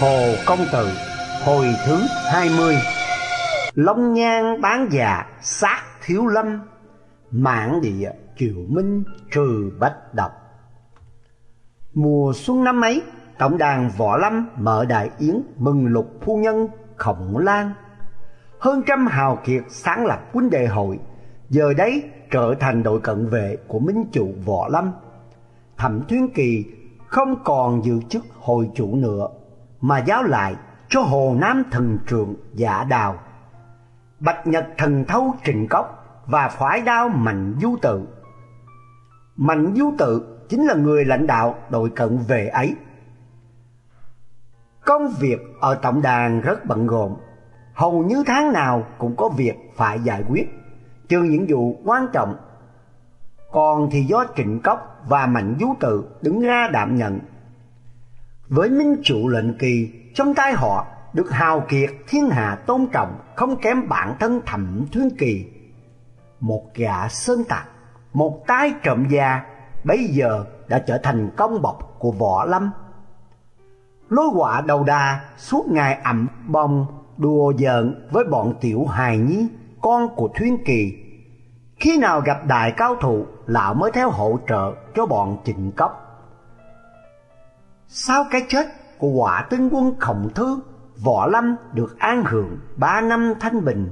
Hồ Công tử, Hồi thứ 20 Long nhang bán già sát thiếu lâm Mạng địa triều minh trừ bách độc. Mùa xuân năm ấy, Tổng đàn Võ Lâm mở đại yến mừng lục phu nhân Khổng Lan. Hơn trăm hào kiệt sáng lập quân đề hội, Giờ đấy trở thành đội cận vệ của minh chủ Võ Lâm. Thẩm Thuyên Kỳ không còn giữ chức hội chủ nữa mà giáo lại cho Hồ Nam thần trượng giả đào, Bạch Nhật thần thấu trình cốc và phái đao Mạnh Du Tự. Mạnh Du Tự chính là người lãnh đạo đội cận vệ ấy. Công việc ở tổng đàn rất bận rộn, hầu như tháng nào cũng có việc phải giải quyết, trừ những vụ quan trọng. Còn thì do Trịnh Cốc và Mạnh Du Tự đứng ra đảm nhận với minh chủ lệnh kỳ, trong tay họ, được hào kiệt thiên hạ tôn trọng, không kém bản thân thẩm thuyên kỳ. Một gã sơn tặc một tay trộm già, bây giờ đã trở thành công bọc của võ lâm. Lối quả đầu đà suốt ngày ẩm bông đùa giỡn với bọn tiểu hài nhi con của thuyên kỳ. Khi nào gặp đại cao thủ, lão mới theo hỗ trợ cho bọn trịnh cấp sau cái chết của quả tướng quân Khổng Thư, Võ Lâm được an hưởng ba năm thanh bình.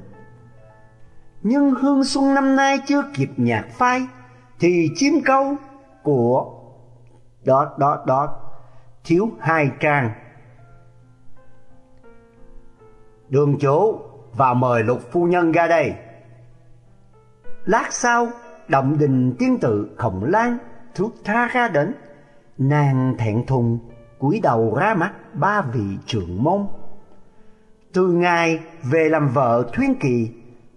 Nhưng hương xuân năm nay chưa kịp nhạc phai, thì chim câu của đó đó đó thiếu hai trang. Đường chủ và mời lục phu nhân ra đây. Lát sau, động đình tiên tự khổng lan thước tha ra đến nàng thẹn thùng cúi đầu ra mắt ba vị trưởng môn. Từ ngày về làm vợ thuyên kỳ,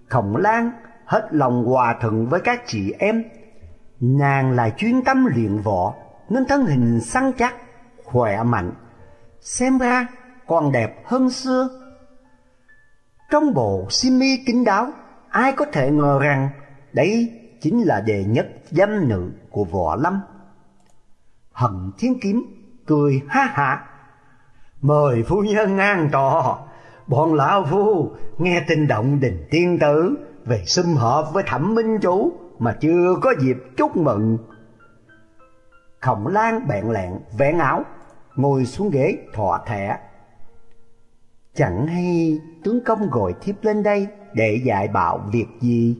khổng lan hết lòng hòa thuận với các chị em. Nàng là chuyên tâm luyện võ, nên thân hình săn chắc, khỏe mạnh, xem ra còn đẹp hơn xưa. Trong bộ simi kín đáo, ai có thể ngờ rằng đây chính là đệ nhất danh nữ của võ lâm. Hận Thiên Kiếm cười ha hả. Mời phu nhân an trò, bọn lão phu nghe tin động đình tiên tử về sum họp với thẩm minh chủ mà chưa có dịp chúc mừng. Khổng Lan bẹn lẹn vẽ áo, ngồi xuống ghế thọ thẻ. Chẳng hay tướng công gọi thiếp lên đây để dạy bảo việc gì?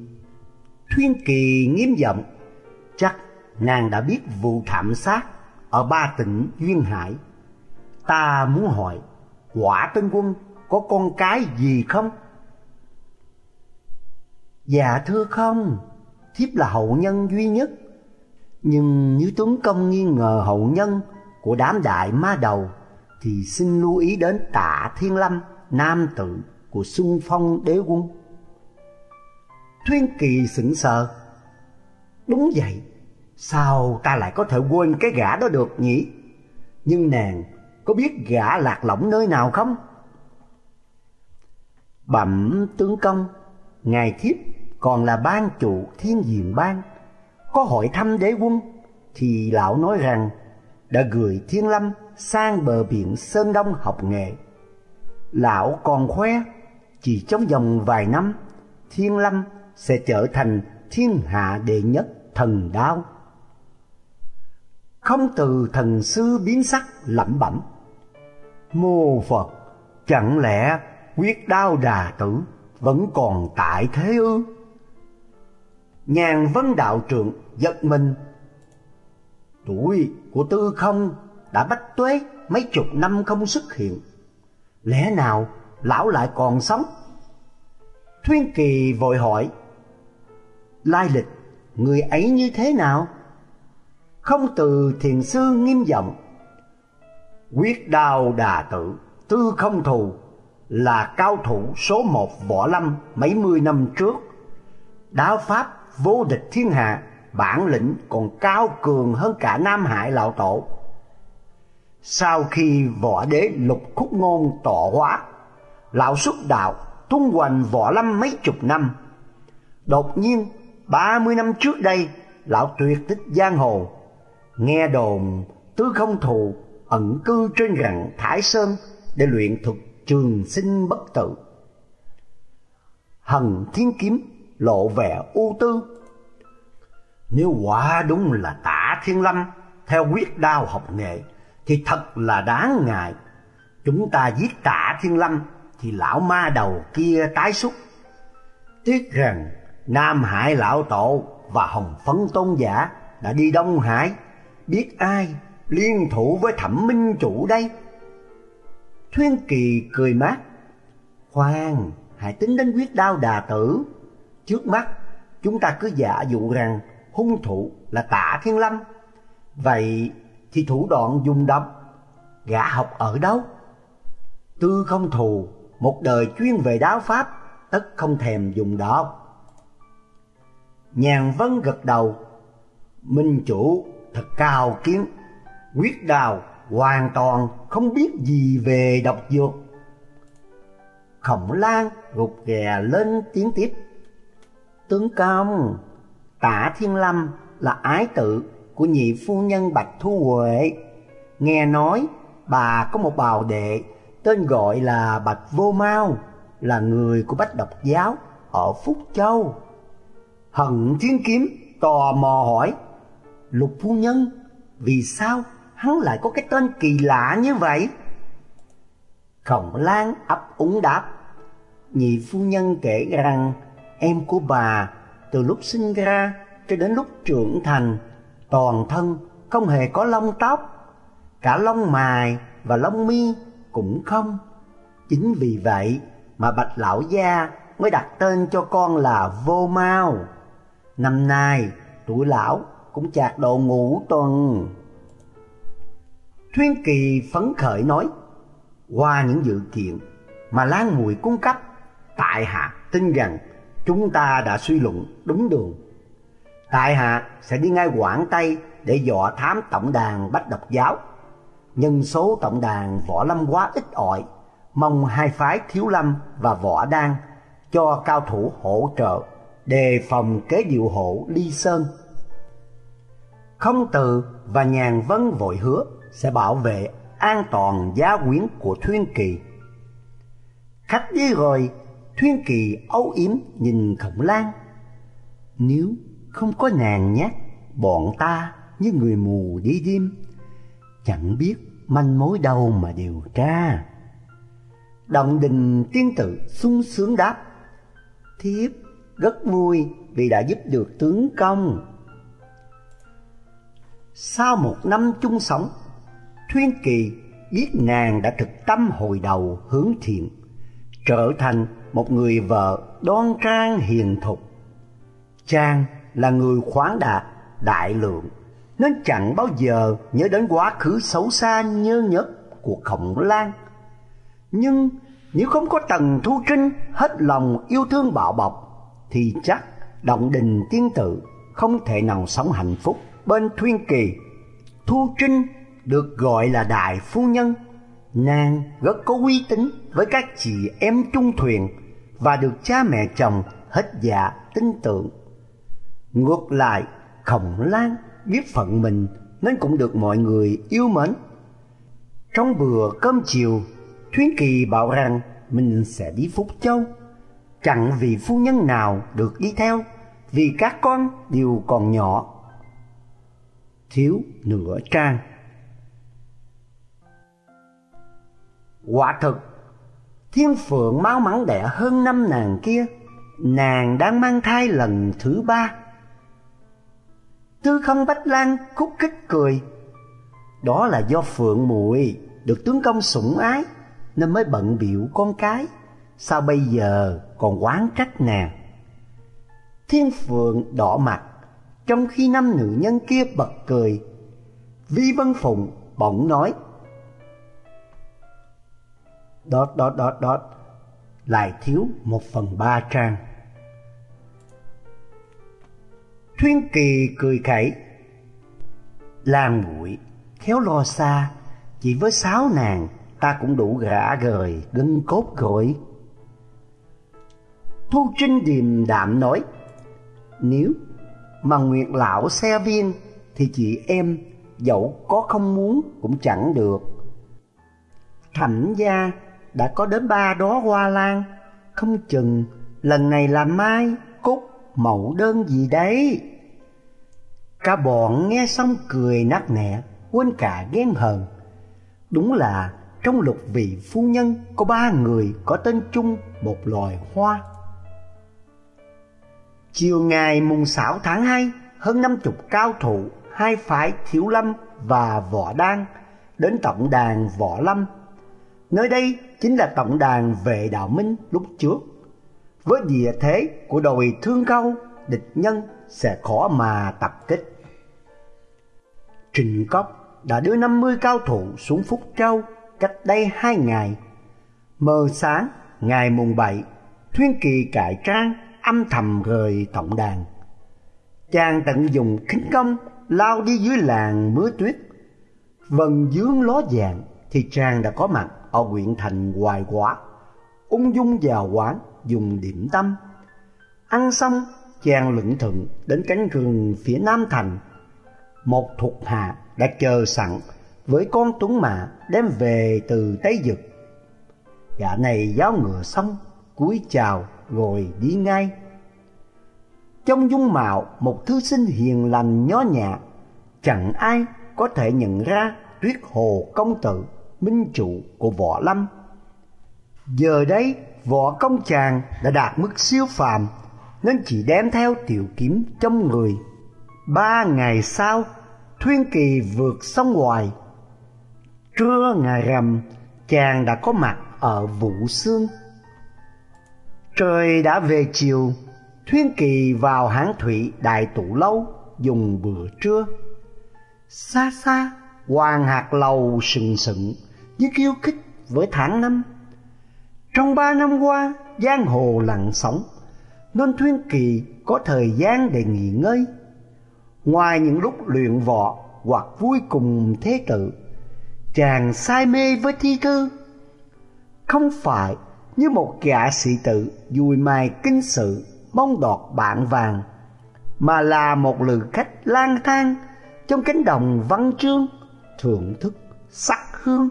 Thuyên Kỳ nghiêm giọng, chắc nàng đã biết vụ thảm sát ở ba tỉnh duyên hải. Ta muốn hỏi, quả tân quân có con cái gì không? Dạ thưa không, thiếp là hậu nhân duy nhất. Nhưng nếu tướng công nghi ngờ hậu nhân của đám đại ma đầu, thì xin lưu ý đến tạ thiên lâm, nam tử của xuân phong đế quân. Thuyên kỳ sững sờ. Đúng vậy, Sao ta lại có thể quên cái gã đó được nhỉ? Nhưng nàng có biết gã lạc lõng nơi nào không? Bẩm tướng công, ngài thiếp còn là ban chủ thiên diện ban. Có hỏi thăm đế quân, thì lão nói rằng đã gửi thiên lâm sang bờ biển Sơn Đông học nghề. Lão còn khoe, chỉ trong vòng vài năm, thiên lâm sẽ trở thành thiên hạ đệ nhất thần đao không từ thần sư biến sắc lẩm bẩm. Mô phật, chẳng lẽ quyết đao đà tử vẫn còn tại thế ư? Nhàn vân đạo trượng giật mình. Tuổi của tư không đã bách tuế mấy chục năm không xuất hiện. Lẽ nào lão lại còn sống? Thuyên kỳ vội hỏi. Lai lịch, người ấy như thế nào? Không từ thiền sư nghiêm giọng. Quyết đao đà tử, tư không thù, là cao thủ số một võ lâm mấy mươi năm trước. Đáo pháp vô địch thiên hạ, bản lĩnh còn cao cường hơn cả nam hải lão tổ. Sau khi võ đế lục khúc ngôn tọa hóa, lão xuất đạo tung hoành võ lâm mấy chục năm. Đột nhiên, ba mươi năm trước đây, lão tuyệt tích giang hồ. Nghe đồn tư không thù ẩn cư trên rặng Thái Sơn để luyện thuật trường sinh bất tử. Hần thiên kiếm lộ vẻ ưu tư. Nếu quả đúng là tả thiên lâm theo quyết đao học nghệ thì thật là đáng ngại. Chúng ta giết tả thiên lâm thì lão ma đầu kia tái xuất. Tiếc rằng Nam Hải lão tổ và Hồng Phấn tôn giả đã đi Đông Hải, biết ai liên thủ với Thẩm Minh chủ đây. Thuyên Kỳ cười mát, khoan, hãy tính đến quyết đao đà tử. Trước mắt, chúng ta cứ giả dụ rằng hung thủ là Tạ Thiên Lâm. Vậy thì thủ đoạn dùng độc, gã học ở đâu? Tư không thù, một đời chuyên về đáo pháp, tất không thèm dùng độc. Nhàn Vân gật đầu, Minh chủ thật cao kiến, quyết đào hoàn toàn không biết gì về độc dược. Khổng Lan gục ghè lên tiếng tiếp. Tướng công, Tả Thiên Lâm là ái tự của nhị phu nhân Bạch Thu Huệ. Nghe nói bà có một bào đệ tên gọi là Bạch Vô Mau, là người của Bách Độc Giáo ở Phúc Châu. Hận Thiên Kiếm tò mò hỏi, Lục phu nhân, vì sao hắn lại có cái tên kỳ lạ như vậy? Khổng Lan ấp úng đáp, nhị phu nhân kể rằng em của bà từ lúc sinh ra cho đến lúc trưởng thành toàn thân không hề có lông tóc, cả lông mài và lông mi cũng không. Chính vì vậy mà Bạch lão gia mới đặt tên cho con là Vô Mau. Năm nay tuổi lão cũng chạc độ ngũ tuần. Thuyên Kỳ phấn khởi nói, qua những dự kiện mà Lan Mùi cung cấp, tại hạ tin rằng chúng ta đã suy luận đúng đường. Tại hạ sẽ đi ngay Quảng Tây để dọ thám tổng đàn Bách Độc Giáo. Nhân số tổng đàn Võ Lâm quá ít ỏi, mong hai phái Thiếu Lâm và Võ Đan cho cao thủ hỗ trợ đề phòng kế diệu hộ Ly Sơn. Không từ và nhàn vân vội hứa sẽ bảo vệ an toàn giá quyến của Thuyên Kỳ. Khách đi rồi, Thuyên Kỳ âu yếm nhìn Khổng Lan. Nếu không có nàng nhắc, bọn ta như người mù đi đêm, chẳng biết manh mối đâu mà điều tra. Động đình tiên tử sung sướng đáp, thiếp rất vui vì đã giúp được tướng công. Sau một năm chung sống, Thuyên Kỳ biết nàng đã thực tâm hồi đầu hướng thiện, trở thành một người vợ đoan trang hiền thục. Trang là người khoáng đạt, đại lượng, nên chẳng bao giờ nhớ đến quá khứ xấu xa nhơ nhớt của Khổng Lan. Nhưng nếu không có Tần Thu Trinh hết lòng yêu thương bảo bọc, thì chắc động đình tiên tự không thể nào sống hạnh phúc bên Thuyên Kỳ. Thu Trinh được gọi là đại phu nhân, nàng rất có uy tín với các chị em trung thuyền và được cha mẹ chồng hết dạ tin tưởng. Ngược lại, Khổng Lan biết phận mình nên cũng được mọi người yêu mến. Trong bữa cơm chiều, Thuyên Kỳ bảo rằng mình sẽ đi Phúc Châu chẳng vì phu nhân nào được đi theo vì các con đều còn nhỏ thiếu nửa trang. Quả thực, thiên phượng máu mắn đẻ hơn năm nàng kia, nàng đang mang thai lần thứ ba. Tư không bách lan khúc khích cười, đó là do phượng muội được tướng công sủng ái nên mới bận biểu con cái, sao bây giờ còn oán trách nàng? Thiên phượng đỏ mặt trong khi năm nữ nhân kia bật cười, vi vân phụng bỗng nói đót đót đót đót lại thiếu một phần ba trang. Thuyên kỳ cười khẩy lan muội, khéo lo xa, chỉ với sáu nàng, ta cũng đủ gã gời, gân cốt rồi Thu Trinh điềm đạm nói, Nếu mà Nguyệt Lão xe viên Thì chị em dẫu có không muốn cũng chẳng được Thẩm gia đã có đến ba đó hoa lan, không chừng lần này là mai, cúc, mẫu đơn gì đấy. Cả bọn nghe xong cười nát nẻ, quên cả ghen hờn. Đúng là trong lục vị phu nhân có ba người có tên chung một loài hoa. Chiều ngày mùng 6 tháng 2, hơn năm chục cao thủ hai phái Thiếu Lâm và Võ Đan đến tổng đàn Võ Lâm. Nơi đây chính là tổng đàn vệ đạo minh lúc trước. Với địa thế của đồi thương câu, địch nhân sẽ khó mà tập kích. Trình Cốc đã đưa 50 cao thủ xuống Phúc Châu cách đây hai ngày. Mờ sáng, ngày mùng 7, Thuyên Kỳ cải trang âm thầm rời tổng đàn. Chàng tận dùng khinh công lao đi dưới làng mưa tuyết. Vần dướng ló vàng thì chàng đã có mặt ở huyện thành Hoài Quả. Ung dung vào quán dùng điểm tâm. Ăn xong, chàng lững thững đến cánh rừng phía nam thành. Một thuộc hạ đã chờ sẵn với con tuấn mã đem về từ Tây Dực. Gã này giáo ngựa xong, cúi chào rồi đi ngay. Trong dung mạo một thư sinh hiền lành nhó nhã, chẳng ai có thể nhận ra Tuyết Hồ công tử, minh chủ của Võ Lâm. Giờ đây, võ công chàng đã đạt mức siêu phàm, nên chỉ đem theo tiểu kiếm trong người. Ba ngày sau, Thuyên Kỳ vượt sông ngoài. Trưa ngày rằm, chàng đã có mặt ở Vũ Sương. Trời đã về chiều, Thuyên Kỳ vào hán thủy đại tụ lâu dùng bữa trưa. Xa xa, hoàng hạt lầu sừng sững như kiêu khích với tháng năm. Trong ba năm qua, giang hồ lặng sóng, nên Thuyên Kỳ có thời gian để nghỉ ngơi. Ngoài những lúc luyện võ hoặc vui cùng thế tử, chàng say mê với thi thư. Không phải như một gã sĩ tử vui mai kinh sự mong đọt bạn vàng, mà là một lữ khách lang thang trong cánh đồng văn chương, thưởng thức sắc hương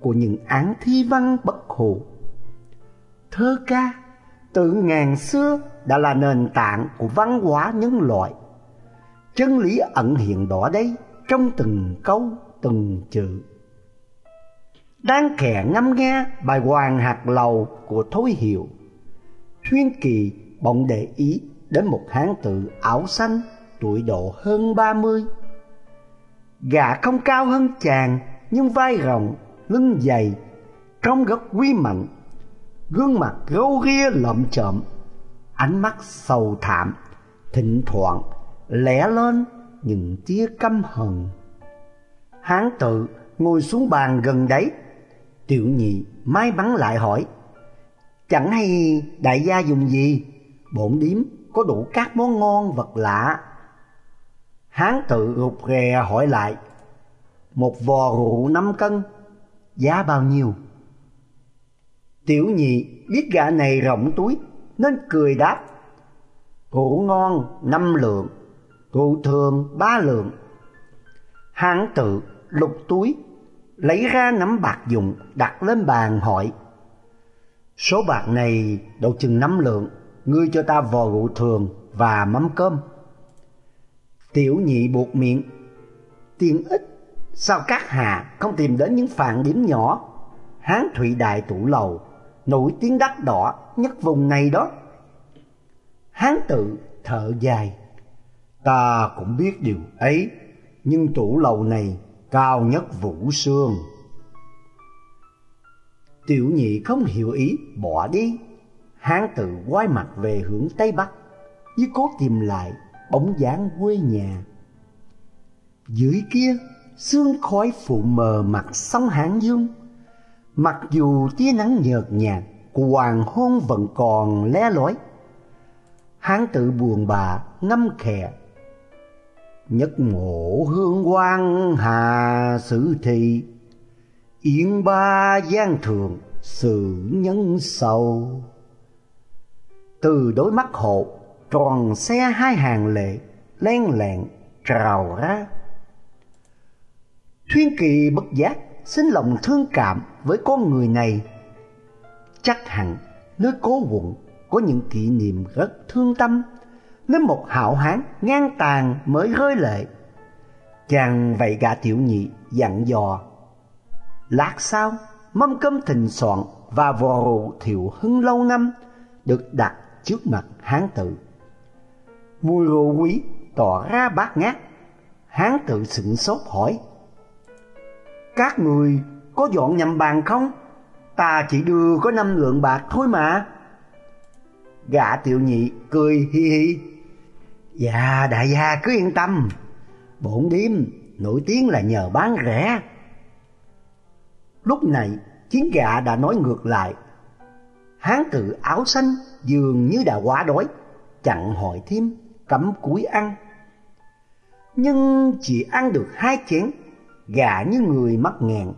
của những án thi văn bất hủ. Thơ ca từ ngàn xưa đã là nền tảng của văn hóa nhân loại. Chân lý ẩn hiện đó đây trong từng câu, từng chữ. Đang kẻ ngâm nghe bài Hoàng hạt lầu của Thối Hiệu, Thuyên Kỳ bỗng để ý đến một hán tử áo xanh tuổi độ hơn ba mươi. Gã không cao hơn chàng nhưng vai rộng, lưng dày, trông rất quý mạnh, gương mặt gấu ria lợm chợm, ánh mắt sầu thảm, thỉnh thoảng lẻ lên những tia căm hận. Hán tự ngồi xuống bàn gần đấy, tiểu nhị mai bắn lại hỏi, chẳng hay đại gia dùng gì? bổn điếm có đủ các món ngon vật lạ. Hán tự gục ghè hỏi lại, một vò rượu năm cân, giá bao nhiêu? Tiểu nhị biết gã này rộng túi nên cười đáp, rượu ngon năm lượng, rượu thường ba lượng. Hán tự lục túi, lấy ra nắm bạc dụng đặt lên bàn hỏi, số bạc này độ chừng năm lượng ngươi cho ta vò rượu thường và mắm cơm. Tiểu nhị buộc miệng, tiền ít, sao các hạ không tìm đến những phạn điểm nhỏ? Hán Thụy Đại Tủ Lầu, nổi tiếng đắt đỏ nhất vùng này đó. Hán tự thở dài, ta cũng biết điều ấy, nhưng tủ lầu này cao nhất vũ sương. Tiểu nhị không hiểu ý, bỏ đi. Hán tự quay mặt về hướng Tây Bắc, như cố tìm lại bóng dáng quê nhà. Dưới kia, sương khói phụ mờ mặt sông Hán Dương. Mặc dù tia nắng nhợt nhạt của hoàng hôn vẫn còn le lói. Hán tự buồn bà ngâm khè. Nhất mộ hương quan hà sử thị, Yên ba gian thường sự nhân sầu. Từ đôi mắt hộ tròn xe hai hàng lệ len lẹn trào ra. Thuyên kỳ bất giác xin lòng thương cảm với con người này. Chắc hẳn nơi cố quận có những kỷ niệm rất thương tâm, nên một hảo hán ngang tàn mới rơi lệ. Chàng vậy gã tiểu nhị dặn dò. Lát sau, mâm cơm thịnh soạn và vò rượu thiệu hưng lâu năm được đặt trước mặt hán tự. Mùi rượu quý tỏ ra bát ngát, hán tự sững sốt hỏi. Các người có dọn nhầm bàn không? Ta chỉ đưa có năm lượng bạc thôi mà. Gã tiểu nhị cười hi hi. Dạ đại gia cứ yên tâm, bổn điếm nổi tiếng là nhờ bán rẻ. Lúc này chiến gạ đã nói ngược lại. Hán tự áo xanh dường như đã quá đói, chặn hỏi thêm, cấm cúi ăn. Nhưng chỉ ăn được hai chén, gà như người mắc nghẹn,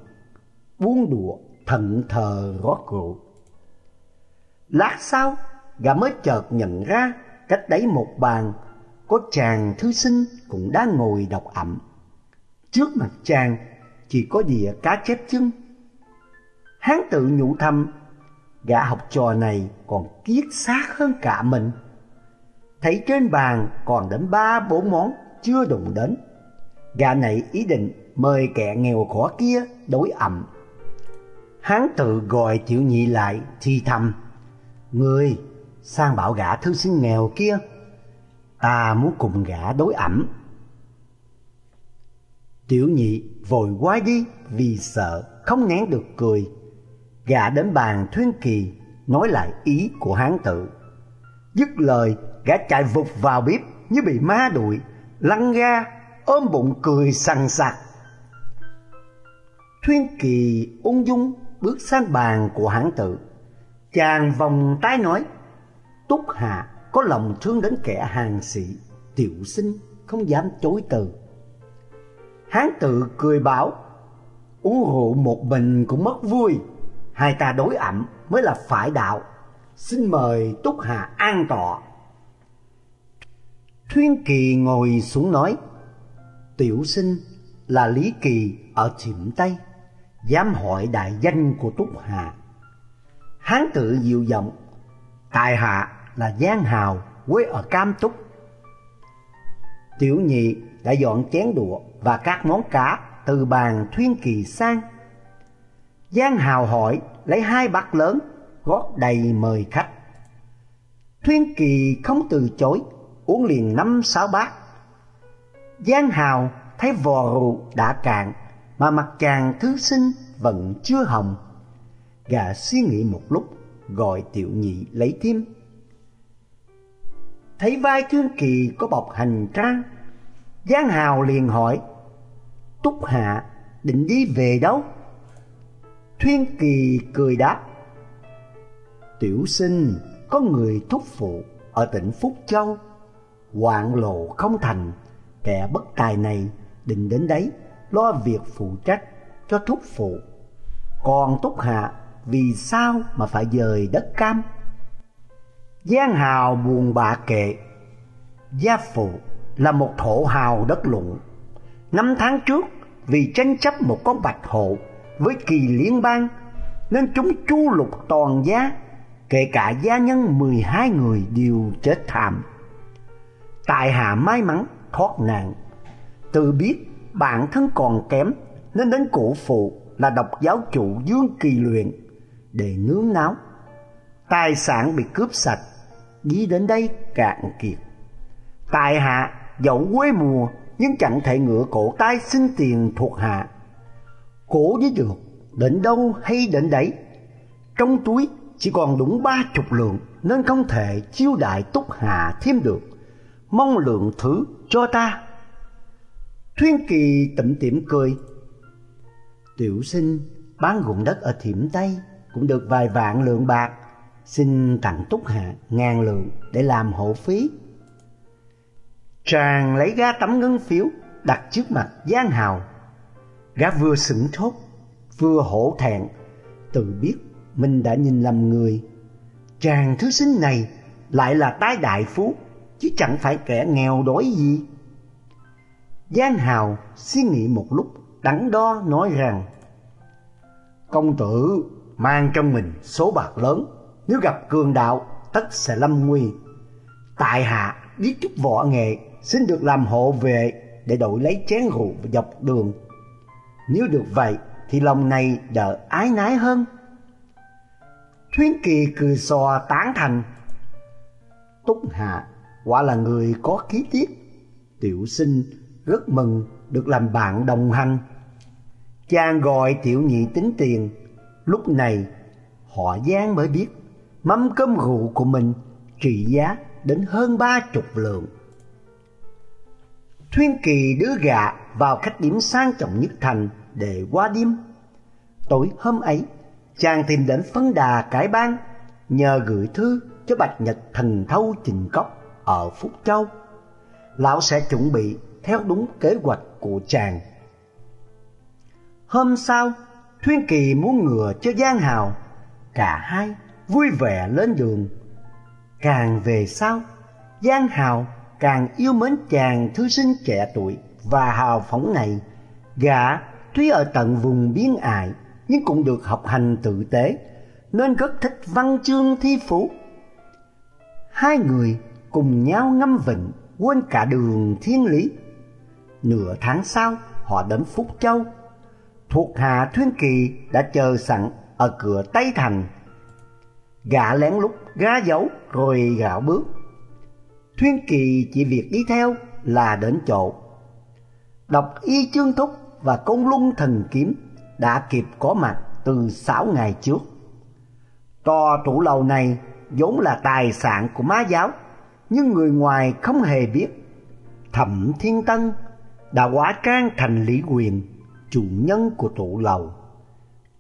buông đùa thận thờ rót rượu. Lát sau, gã mới chợt nhận ra cách đấy một bàn có chàng thư sinh cũng đã ngồi đọc ẩm. Trước mặt chàng chỉ có đĩa cá chép chân. Hán tự nhủ thầm, gã học trò này còn kiết xác hơn cả mình. Thấy trên bàn còn đến ba bốn món chưa đụng đến. Gã này ý định mời kẻ nghèo khó kia đối ẩm. Hán tự gọi tiểu nhị lại thì thầm, người sang bảo gã thư sinh nghèo kia, ta muốn cùng gã đối ẩm. Tiểu nhị vội quá đi vì sợ không nén được cười. Gã đến bàn Thuyên Kỳ nói lại ý của hán tự. Dứt lời, gã chạy vụt vào bếp như bị ma đuổi, lăn ra, ôm bụng cười sằng sặc. Thuyên Kỳ ung dung bước sang bàn của hán tự. Chàng vòng tay nói, Túc Hạ có lòng thương đến kẻ hàng sĩ, tiểu sinh không dám chối từ. Hán tự cười bảo, uống rượu một mình cũng mất vui, hai ta đối ẩm mới là phải đạo. Xin mời Túc Hà an tọa. Thuyên Kỳ ngồi xuống nói, tiểu sinh là Lý Kỳ ở Thiểm Tây, dám hỏi đại danh của Túc Hà. Hán tự dịu giọng, tài hạ là Giang Hào quê ở Cam Túc. Tiểu nhị đã dọn chén đũa và các món cá từ bàn Thuyên Kỳ sang. Giang Hào hỏi lấy hai bát lớn gót đầy mời khách. Thuyên Kỳ không từ chối, uống liền năm sáu bát. Giang Hào thấy vò rượu đã cạn mà mặt chàng thứ sinh vẫn chưa hồng. Gà suy nghĩ một lúc, gọi tiểu nhị lấy thêm. Thấy vai Thuyên Kỳ có bọc hành trang, Giang Hào liền hỏi, Túc Hạ định đi về đâu? Thuyên Kỳ cười đáp, Tiểu sinh có người thúc phụ ở tỉnh Phúc Châu, hoạn lộ không thành, kẻ bất tài này định đến đấy lo việc phụ trách cho thúc phụ. Còn Túc Hạ vì sao mà phải dời đất cam? Giang Hào buồn bã kệ, gia phụ là một thổ hào đất lụng. Năm tháng trước, vì tranh chấp một con bạch hổ với kỳ liên bang, nên chúng chu lục toàn gia, kể cả gia nhân 12 người đều chết thảm. Tại hạ may mắn thoát nạn, tự biết bản thân còn kém nên đến cổ phụ là độc giáo chủ Dương Kỳ Luyện để nướng náo. Tài sản bị cướp sạch, nghĩ đến đây cạn kiệt. Tại hạ dẫu quê mùa nhưng chẳng thể ngựa cổ tay xin tiền thuộc hạ. Cổ với được, đến đâu hay đến đấy. Trong túi chỉ còn đúng ba chục lượng nên không thể chiêu đại túc hạ thêm được. Mong lượng thứ cho ta. Thuyên Kỳ tẩm tiệm cười. Tiểu sinh bán ruộng đất ở Thiểm Tây cũng được vài vạn lượng bạc. Xin tặng túc hạ ngàn lượng để làm hộ phí. Tràng lấy ra tấm ngân phiếu đặt trước mặt Giang Hào. Gã vừa sửng thốt, vừa hổ thẹn, tự biết mình đã nhìn lầm người. Chàng thứ sinh này lại là tái đại phú, chứ chẳng phải kẻ nghèo đói gì. Giang Hào suy nghĩ một lúc, đắn đo nói rằng, Công tử mang trong mình số bạc lớn, nếu gặp cường đạo tất sẽ lâm nguy. Tại hạ biết chút võ nghệ, xin được làm hộ vệ để đổi lấy chén rượu dọc đường. Nếu được vậy thì lòng này đỡ ái nái hơn. Thuyến Kỳ cười xòa tán thành. Túc Hạ quả là người có khí tiết. Tiểu sinh rất mừng được làm bạn đồng hành. Chàng gọi tiểu nhị tính tiền. Lúc này họ Giang mới biết mâm cơm rượu của mình trị giá đến hơn ba chục lượng. Thuyên Kỳ đưa gà vào khách điểm sang trọng nhất thành để qua đêm. Tối hôm ấy, chàng tìm đến phấn đà cải bang, nhờ gửi thư cho Bạch Nhật Thần Thâu Trình Cốc ở Phúc Châu. Lão sẽ chuẩn bị theo đúng kế hoạch của chàng. Hôm sau, Thuyên Kỳ muốn ngừa cho Giang Hào, cả hai vui vẻ lên đường. Càng về sau, Giang Hào càng yêu mến chàng thư sinh trẻ tuổi và hào phóng này. Gã tuy ở tận vùng biên ải nhưng cũng được học hành tử tế nên rất thích văn chương thi phú. Hai người cùng nhau ngâm vịnh quên cả đường thiên lý. Nửa tháng sau họ đến Phúc Châu. Thuộc hạ Thuyên Kỳ đã chờ sẵn ở cửa Tây Thành. Gã lén lút gá dấu rồi gạo bước. Thuyên Kỳ chỉ việc đi theo là đến chỗ. Đọc y chương thúc và công luân thần kiếm đã kịp có mặt từ sáu ngày trước. Tòa trụ lầu này vốn là tài sản của má giáo, nhưng người ngoài không hề biết. Thẩm Thiên Tân đã hóa trang thành Lý Quyền, chủ nhân của trụ lầu.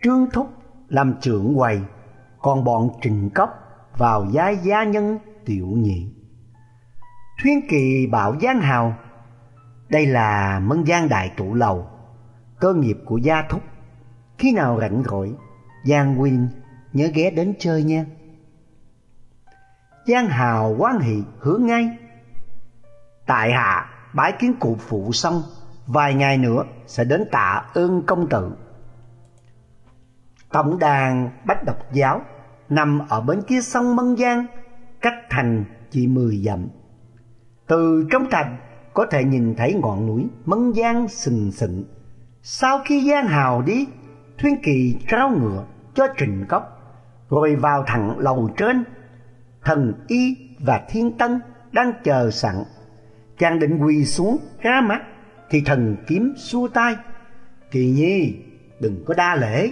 Trương Thúc làm trưởng quầy, còn bọn Trình cấp vào giai gia nhân tiểu nhị. Thuyên Kỳ bảo Giang Hào, đây là mân giang đại trụ lầu, cơ nghiệp của gia thúc. Khi nào rảnh rỗi, Giang Quyên nhớ ghé đến chơi nha. Giang Hào quan hỷ hướng ngay. Tại hạ bái kiến cụ phụ xong, vài ngày nữa sẽ đến tạ ơn công tử. Tổng đàn Bách Độc Giáo nằm ở bên kia sông Mân Giang, cách thành chỉ mười dặm. Từ trong thành có thể nhìn thấy ngọn núi Mân Giang sừng sững. Sau khi Giang Hào đi, Thuyên Kỳ trao ngựa cho Trình Cốc, rồi vào thẳng lầu trên. Thần Y và Thiên Tân đang chờ sẵn. Chàng định quỳ xuống ra mắt, thì thần kiếm xua tay. Kỳ nhi, đừng có đa lễ,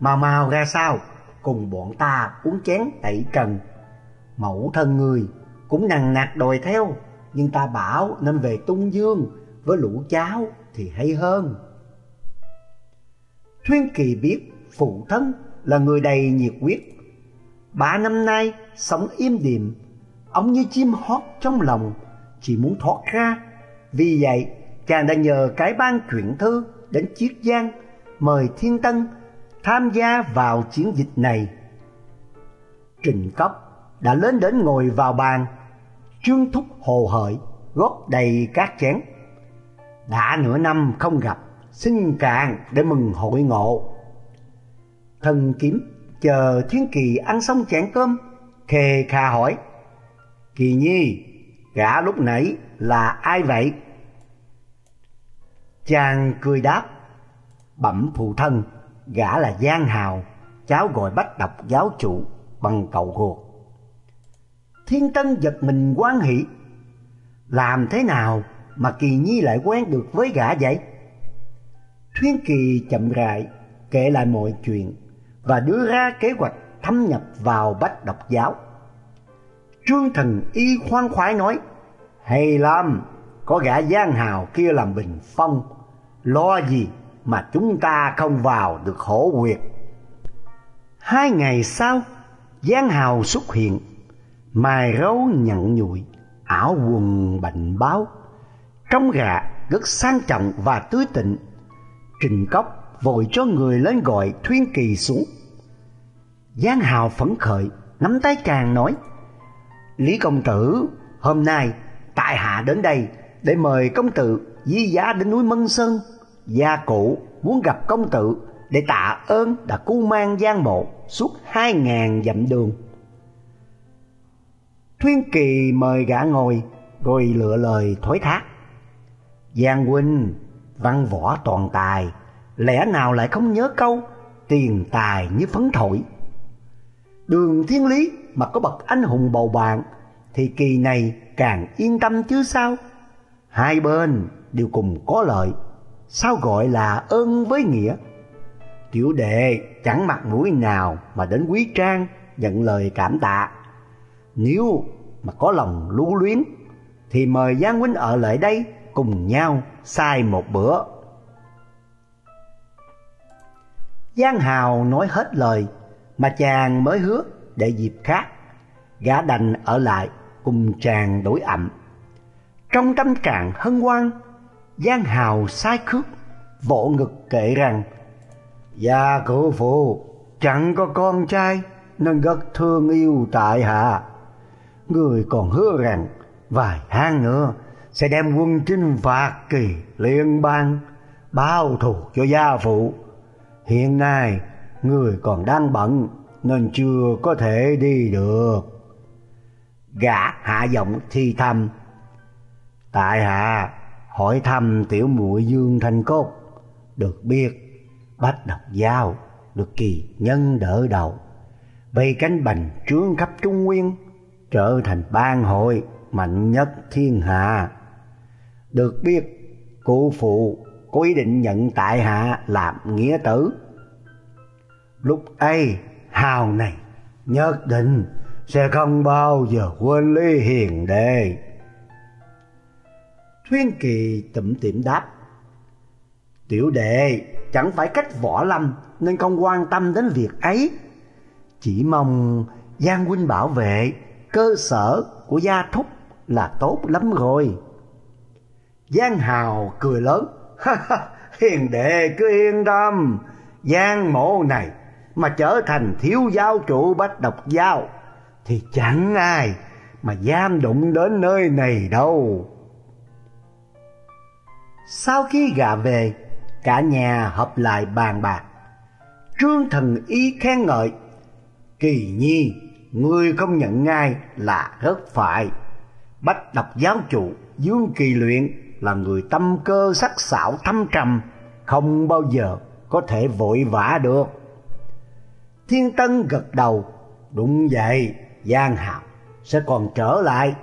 mau mau ra sao, cùng bọn ta uống chén tẩy trần. Mẫu thân người cũng nằng nặc đòi theo, nhưng ta bảo nên về tung dương với lũ cháu thì hay hơn. Thuyên Kỳ biết phụ thân là người đầy nhiệt huyết. Ba năm nay sống im điềm, ông như chim hót trong lòng, chỉ muốn thoát ra. Vì vậy, chàng đã nhờ cái ban chuyển thư đến Chiết Giang mời Thiên Tân tham gia vào chiến dịch này. Trình Cấp đã lên đến ngồi vào bàn, Trương Thúc hồ hởi, góp đầy các chén. Đã nửa năm không gặp, xin cạn để mừng hội ngộ. Thần kiếm chờ Thiên Kỳ ăn xong chén cơm, khề khà hỏi. Kỳ nhi, gã lúc nãy là ai vậy? Chàng cười đáp, bẩm phụ thân, gã là Giang Hào, cháu gọi bách độc giáo chủ bằng cậu ruột. Thiên Tân giật mình quan hỷ, làm thế nào mà Kỳ Nhi lại quen được với gã vậy? Thuyên Kỳ chậm rãi kể lại mọi chuyện và đưa ra kế hoạch thâm nhập vào bách độc giáo. Trương Thần Y khoan khoái nói, hay lắm, có gã giang hào kia làm bình phong, lo gì mà chúng ta không vào được hổ quyệt. Hai ngày sau, giang hào xuất hiện, mài râu nhặn nhụi, ảo quần bệnh báo, trong gà rất sang trọng và tươi tịnh. Trình Cốc vội cho người lên gọi Thuyên Kỳ xuống. Giang Hào phấn khởi, nắm tay chàng nói, Lý công tử, hôm nay tại hạ đến đây để mời công tử di giá đến núi Mân Sơn. Gia cụ muốn gặp công tử để tạ ơn đã cứu mang giang mộ suốt hai ngàn dặm đường. Thuyên Kỳ mời gã ngồi rồi lựa lời thối thác. Giang huynh văn võ toàn tài, lẽ nào lại không nhớ câu tiền tài như phấn thổi. Đường thiên lý mà có bậc anh hùng bầu bạn thì kỳ này càng yên tâm chứ sao. Hai bên đều cùng có lợi, sao gọi là ơn với nghĩa. Tiểu đệ chẳng mặt mũi nào mà đến quý trang nhận lời cảm tạ. Nếu mà có lòng lưu luyến thì mời Giang huynh ở lại đây cùng nhau sai một bữa. Giang Hào nói hết lời mà chàng mới hứa để dịp khác gã đành ở lại cùng chàng đối ẩm. Trong tâm trạng hân hoan, Giang Hào sai khước, vỗ ngực kể rằng: dạ, "Gia cửu phụ, chẳng có con trai nên rất thương yêu tại hạ. Người còn hứa rằng, vài tháng nữa sẽ đem quân chinh phạt kỳ liên bang, báo thù cho gia phụ. Hiện nay, người còn đang bận nên chưa có thể đi được. Gã hạ giọng thi thầm. Tại hạ hỏi thăm tiểu muội Dương Thanh Cốt, được biết Bách Độc Giao được kỳ nhân đỡ đầu, vây cánh bành trướng khắp Trung Nguyên, trở thành bang hội mạnh nhất thiên hạ. Được biết, cụ phụ có ý định nhận tại hạ làm nghĩa tử. Lúc ấy, hào này nhất định sẽ không bao giờ quên Lý Hiền Đệ. Thuyên Kỳ tụm tiệm đáp, Tiểu đệ chẳng phải cách võ lâm nên không quan tâm đến việc ấy. Chỉ mong Giang huynh bảo vệ cơ sở của gia thúc là tốt lắm rồi. Giang Hào cười lớn, hiền đệ cứ yên tâm, Giang mộ này mà trở thành thiếu giáo trụ bách độc giao thì chẳng ai mà giam đụng đến nơi này đâu. Sau khi gà về, cả nhà họp lại bàn bạc. Trương Thần Y khen ngợi, Kỳ Nhi, ngươi không nhận ngay là rất phải. Bách độc giáo chủ Dương Kỳ Luyện là người tâm cơ sắc sảo thâm trầm, không bao giờ có thể vội vã được. Thiên Tân gật đầu, đúng vậy, Giang Hạo sẽ còn trở lại.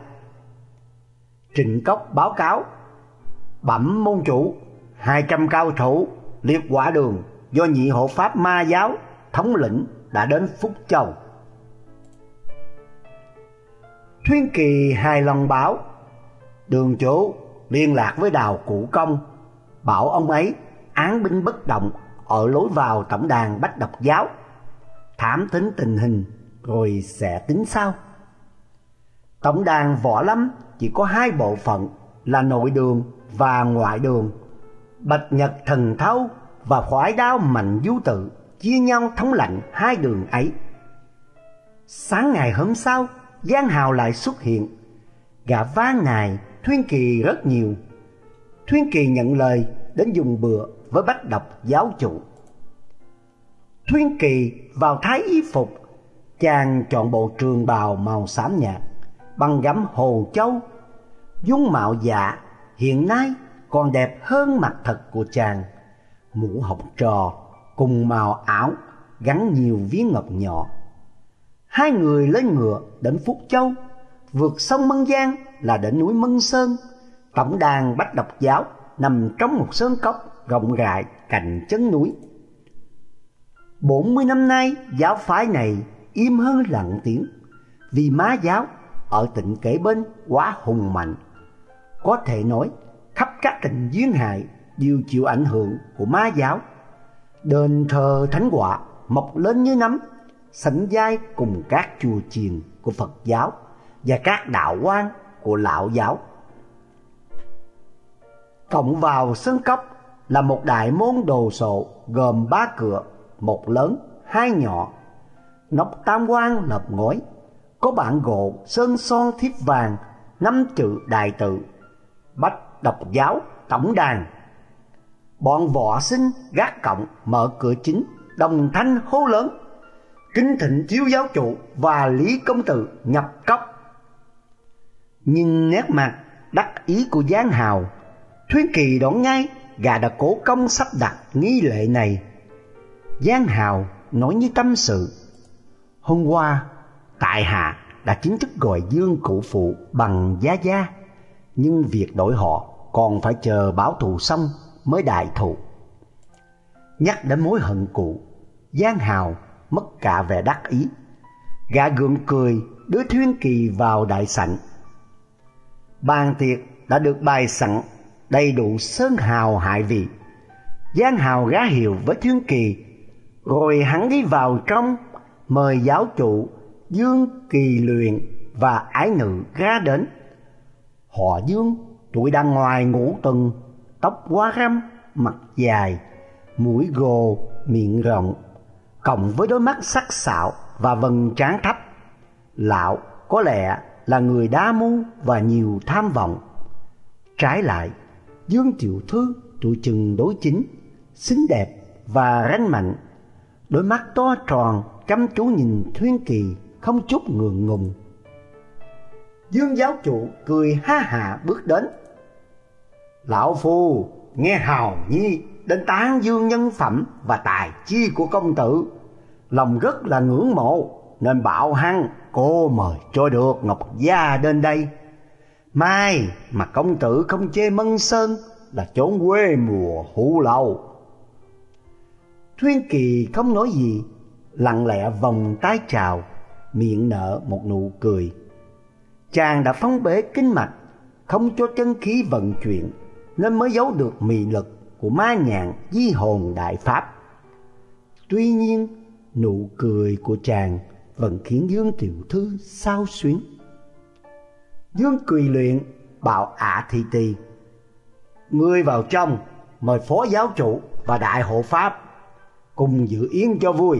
Trịnh Cốc báo cáo, bẩm môn chủ, hai trăm cao thủ liệt quả đường do nhị hộ pháp ma giáo thống lĩnh đã đến Phúc Châu. Thuyên Kỳ hài lòng báo, đường chủ liên lạc với đào cụ công, bảo ông ấy án binh bất động ở lối vào tổng đàn bách độc giáo, thám tính tình hình rồi sẽ tính sau. Tổng đàn võ lâm chỉ có hai bộ phận là nội đường và ngoại đường. Bạch Nhật Thần Thâu và Khoái Đao Mạnh Du Tự chia nhau thống lãnh hai đường ấy. Sáng ngày hôm sau, Giang Hào lại xuất hiện. Gã vang ngài Thuyên Kỳ rất nhiều. Thuyên Kỳ nhận lời đến dùng bữa với bách độc giáo chủ. Thuyên Kỳ vào thái y phục, chàng chọn bộ trường bào màu xám nhạt, bằng gấm hồ châu, dung mạo dạ hiện nay còn đẹp hơn mặt thật của chàng. Mũ học trò cùng màu áo gắn nhiều viên ngọc nhỏ. Hai người lên ngựa đến Phúc Châu, vượt sông Mân Giang là đến núi Mân Sơn. Tổng đàn Bách Độc Giáo nằm trong một sơn cốc rộng rãi cạnh chân núi. bốn mươi năm nay giáo phái này im hơn lặng tiếng vì má giáo ở tỉnh kế bên quá hùng mạnh. Có thể nói khắp các tỉnh duyên hải đều chịu ảnh hưởng của ma giáo. Đền thờ thánh quả mọc lên như nấm, sánh vai cùng các chùa chiền của Phật giáo và các đạo quan của lão giáo. Cộng vào sân cốc là một đại môn đồ sộ gồm ba cửa, một lớn, hai nhỏ. Nóc tam quan lợp ngói, có bản gỗ sơn son thiếp vàng, năm chữ đại tự, bách độc giáo, tổng đàn. Bọn võ sinh gác cổng, mở cửa chính, Đồng thanh hô lớn. Kính thịnh thiếu giáo chủ và Lý Công Tử nhập cốc. Nhìn nét mặt, đắc ý của Giang Hào, Thuyên Kỳ đón ngay, Gà đã cố công sắp đặt nghi lệ này. Giang Hào nói như tâm sự. Hôm qua, Tại Hạ đã chính thức gọi Dương Cụ Phụ bằng giá gia. Nhưng việc đổi họ còn phải chờ báo thù xong mới đại thù. Nhắc đến mối hận cũ, Giang Hào mất cả vẻ đắc ý. Gã gượng cười đưa Thuyên Kỳ vào đại sảnh. Bàn tiệc đã được bày sẵn, đầy đủ sơn hào hại vị. Giang Hào gá hiệu với Thuyên Kỳ, Rồi hắn đi vào trong, Mời giáo chủ Dương Kỳ Luyện và ái nữ ra đến. Họ Dương tuổi đang ngoài ngủ tuần Tóc quá râm, mặt dài Mũi gồ, miệng rộng Cộng với đôi mắt sắc sảo và vầng trán thấp. Lão có lẽ là người đa mưu và nhiều tham vọng. Trái lại Dương Tiểu Thư tuổi chừng đối chính, xinh đẹp và ranh mạnh, đôi mắt to tròn chăm chú nhìn Thuyên Kỳ không chút ngượng ngùng. Dương giáo chủ cười ha hà bước đến. Lão phu nghe hào nhi đến tán dương nhân phẩm và tài chi của công tử, lòng rất là ngưỡng mộ nên bảo hăng cô mời cho được Ngọc Gia đến đây. Mai mà công tử không chê Mân Sơn là chốn quê mùa hủ lâu Thuyên Kỳ không nói gì, lặng lẽ vòng tay chào, miệng nở một nụ cười. Chàng đã phóng bế kinh mạch, không cho chân khí vận chuyển, nên mới giấu được mị lực của ma nhạn di hồn đại pháp. Tuy nhiên, nụ cười của chàng vẫn khiến Dương Tiểu Thư sao xuyến. Dương Quỳ Luyện bảo ả thị tỳ. Ngươi vào trong mời phó giáo chủ và đại hộ pháp cùng giữ yên cho vui.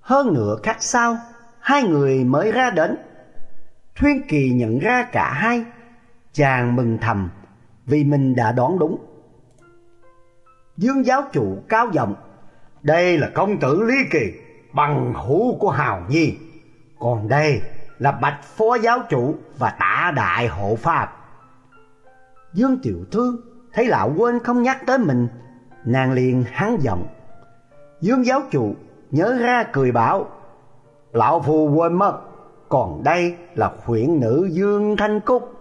Hơn nữa khắc sau, hai người mới ra đến. Thuyên Kỳ nhận ra cả hai, chàng mừng thầm vì mình đã đoán đúng. Dương giáo chủ cao giọng, đây là công tử Lý Kỳ, bằng hữu của Hào Nhi. Còn đây là bạch phó giáo chủ và tả đại hộ pháp. Dương Tiểu Thư thấy lão quên không nhắc tới mình, nàng liền hắn giọng. Dương giáo chủ nhớ ra cười bảo, lão phù quên mất, còn đây là huyện nữ Dương Thanh Cúc.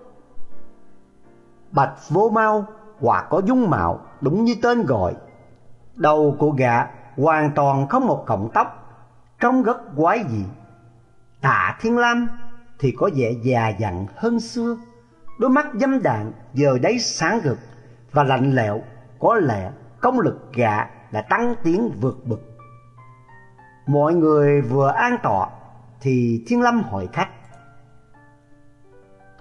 Bạch vô mau, quả có dung mạo đúng như tên gọi. Đầu của gã hoàn toàn không một cọng tóc, trông rất quái dị. Tạ Thiên Lam thì có vẻ già dặn hơn xưa đôi mắt dâm đạn giờ đấy sáng rực và lạnh lẽo có lẽ công lực gạ đã tăng tiến vượt bực mọi người vừa an tọa thì thiên lâm hỏi khách.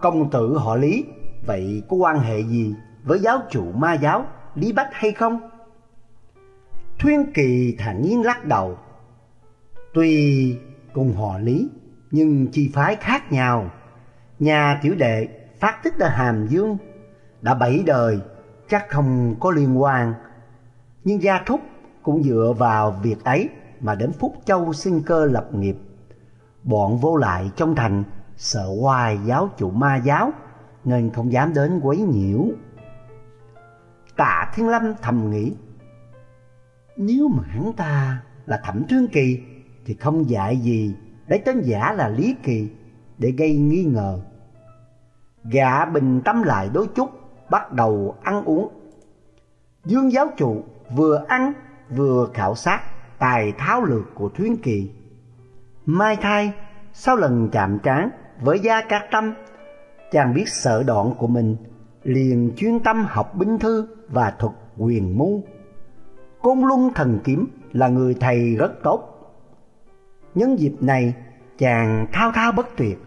Công tử họ lý, vậy có quan hệ gì với giáo chủ ma giáo lý bách hay không? Thuyên kỳ thản nhiên lắc đầu. Tuy cùng họ lý, nhưng chi phái khác nhau. Nhà tiểu đệ phát tích ở Hàm Dương, đã bảy đời, chắc không có liên quan. Nhưng gia thúc cũng dựa vào việc ấy mà đến Phúc Châu sinh cơ lập nghiệp bọn vô lại trong thành, sợ hoài giáo chủ ma giáo, nên không dám đến quấy nhiễu. Tạ thiên lâm thầm nghĩ, nếu mà hắn ta là thẩm trương kỳ thì không dạy gì lấy tên giả là lý kỳ để gây nghi ngờ. Gã bình tâm lại đôi chút Bắt đầu ăn uống. Dương giáo chủ vừa ăn, vừa khảo sát Tài tháo lược của Thuyến Kỳ. Mai thai sau lần chạm trán với Gia Cát Tâm, Chàng biết sợ đoạn của mình, Liền chuyên tâm học binh thư và thuật quyền mưu. Côn Luân Thần Kiếm là người thầy rất tốt. Nhân dịp này, chàng thao thao bất tuyệt,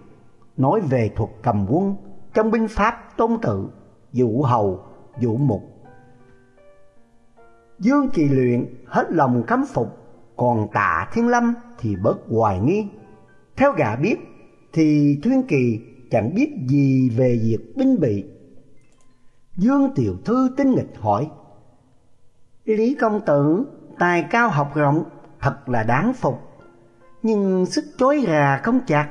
Nói về thuật cầm quân trong binh pháp tôn tự, vũ hầu, vũ mục. Dương kỳ luyện hết lòng khâm phục còn tạ thiên lâm thì bớt hoài nghi. Theo gã biết, thì thuyên kỳ chẳng biết gì về việc binh bị. Dương tiểu thư tinh nghịch hỏi, Lý công tử, tài cao học rộng, thật là đáng phục. Nhưng sức chối gà không chặt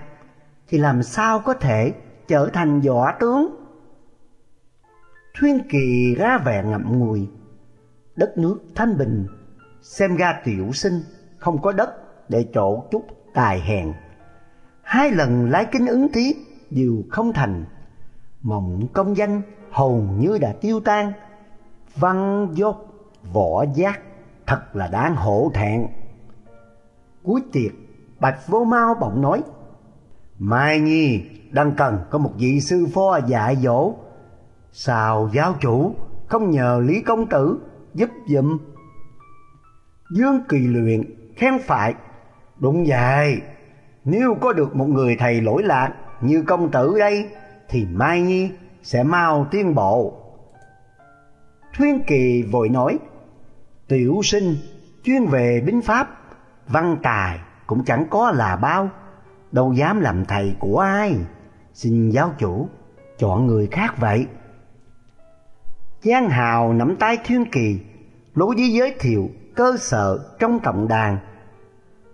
thì làm sao có thể trở thành võ tướng? Thuyên kỳ ra vẻ ngậm ngùi, đất nước thanh bình, xem ra tiểu sinh không có đất để trổ chút tài hèn. Hai lần lái kính ứng thí đều không thành. Mộng công danh hầu như đã tiêu tan. Văn dốt võ giác thật là đáng hổ thẹn. Cuối tiệc, bạch vô mau bỗng nói, mai nhi, đang cần có một vị sư phó dạy dỗ. Sao giáo chủ không nhờ lý công tử giúp giùm? Dương kỳ luyện khen phải. Đúng vậy. Nếu có được một người thầy lỗi lạc như công tử đây, thì mai nhi sẽ mau tiến bộ. Thuyên kỳ vội nói, tiểu sinh, chuyên về binh pháp, văn tài cũng chẳng có là bao. Đâu dám làm thầy của ai? Xin giáo chủ chọn người khác vậy. Giang hào nắm tay thuyên kỳ, lối với giới thiệu cơ sở trong cộng đàn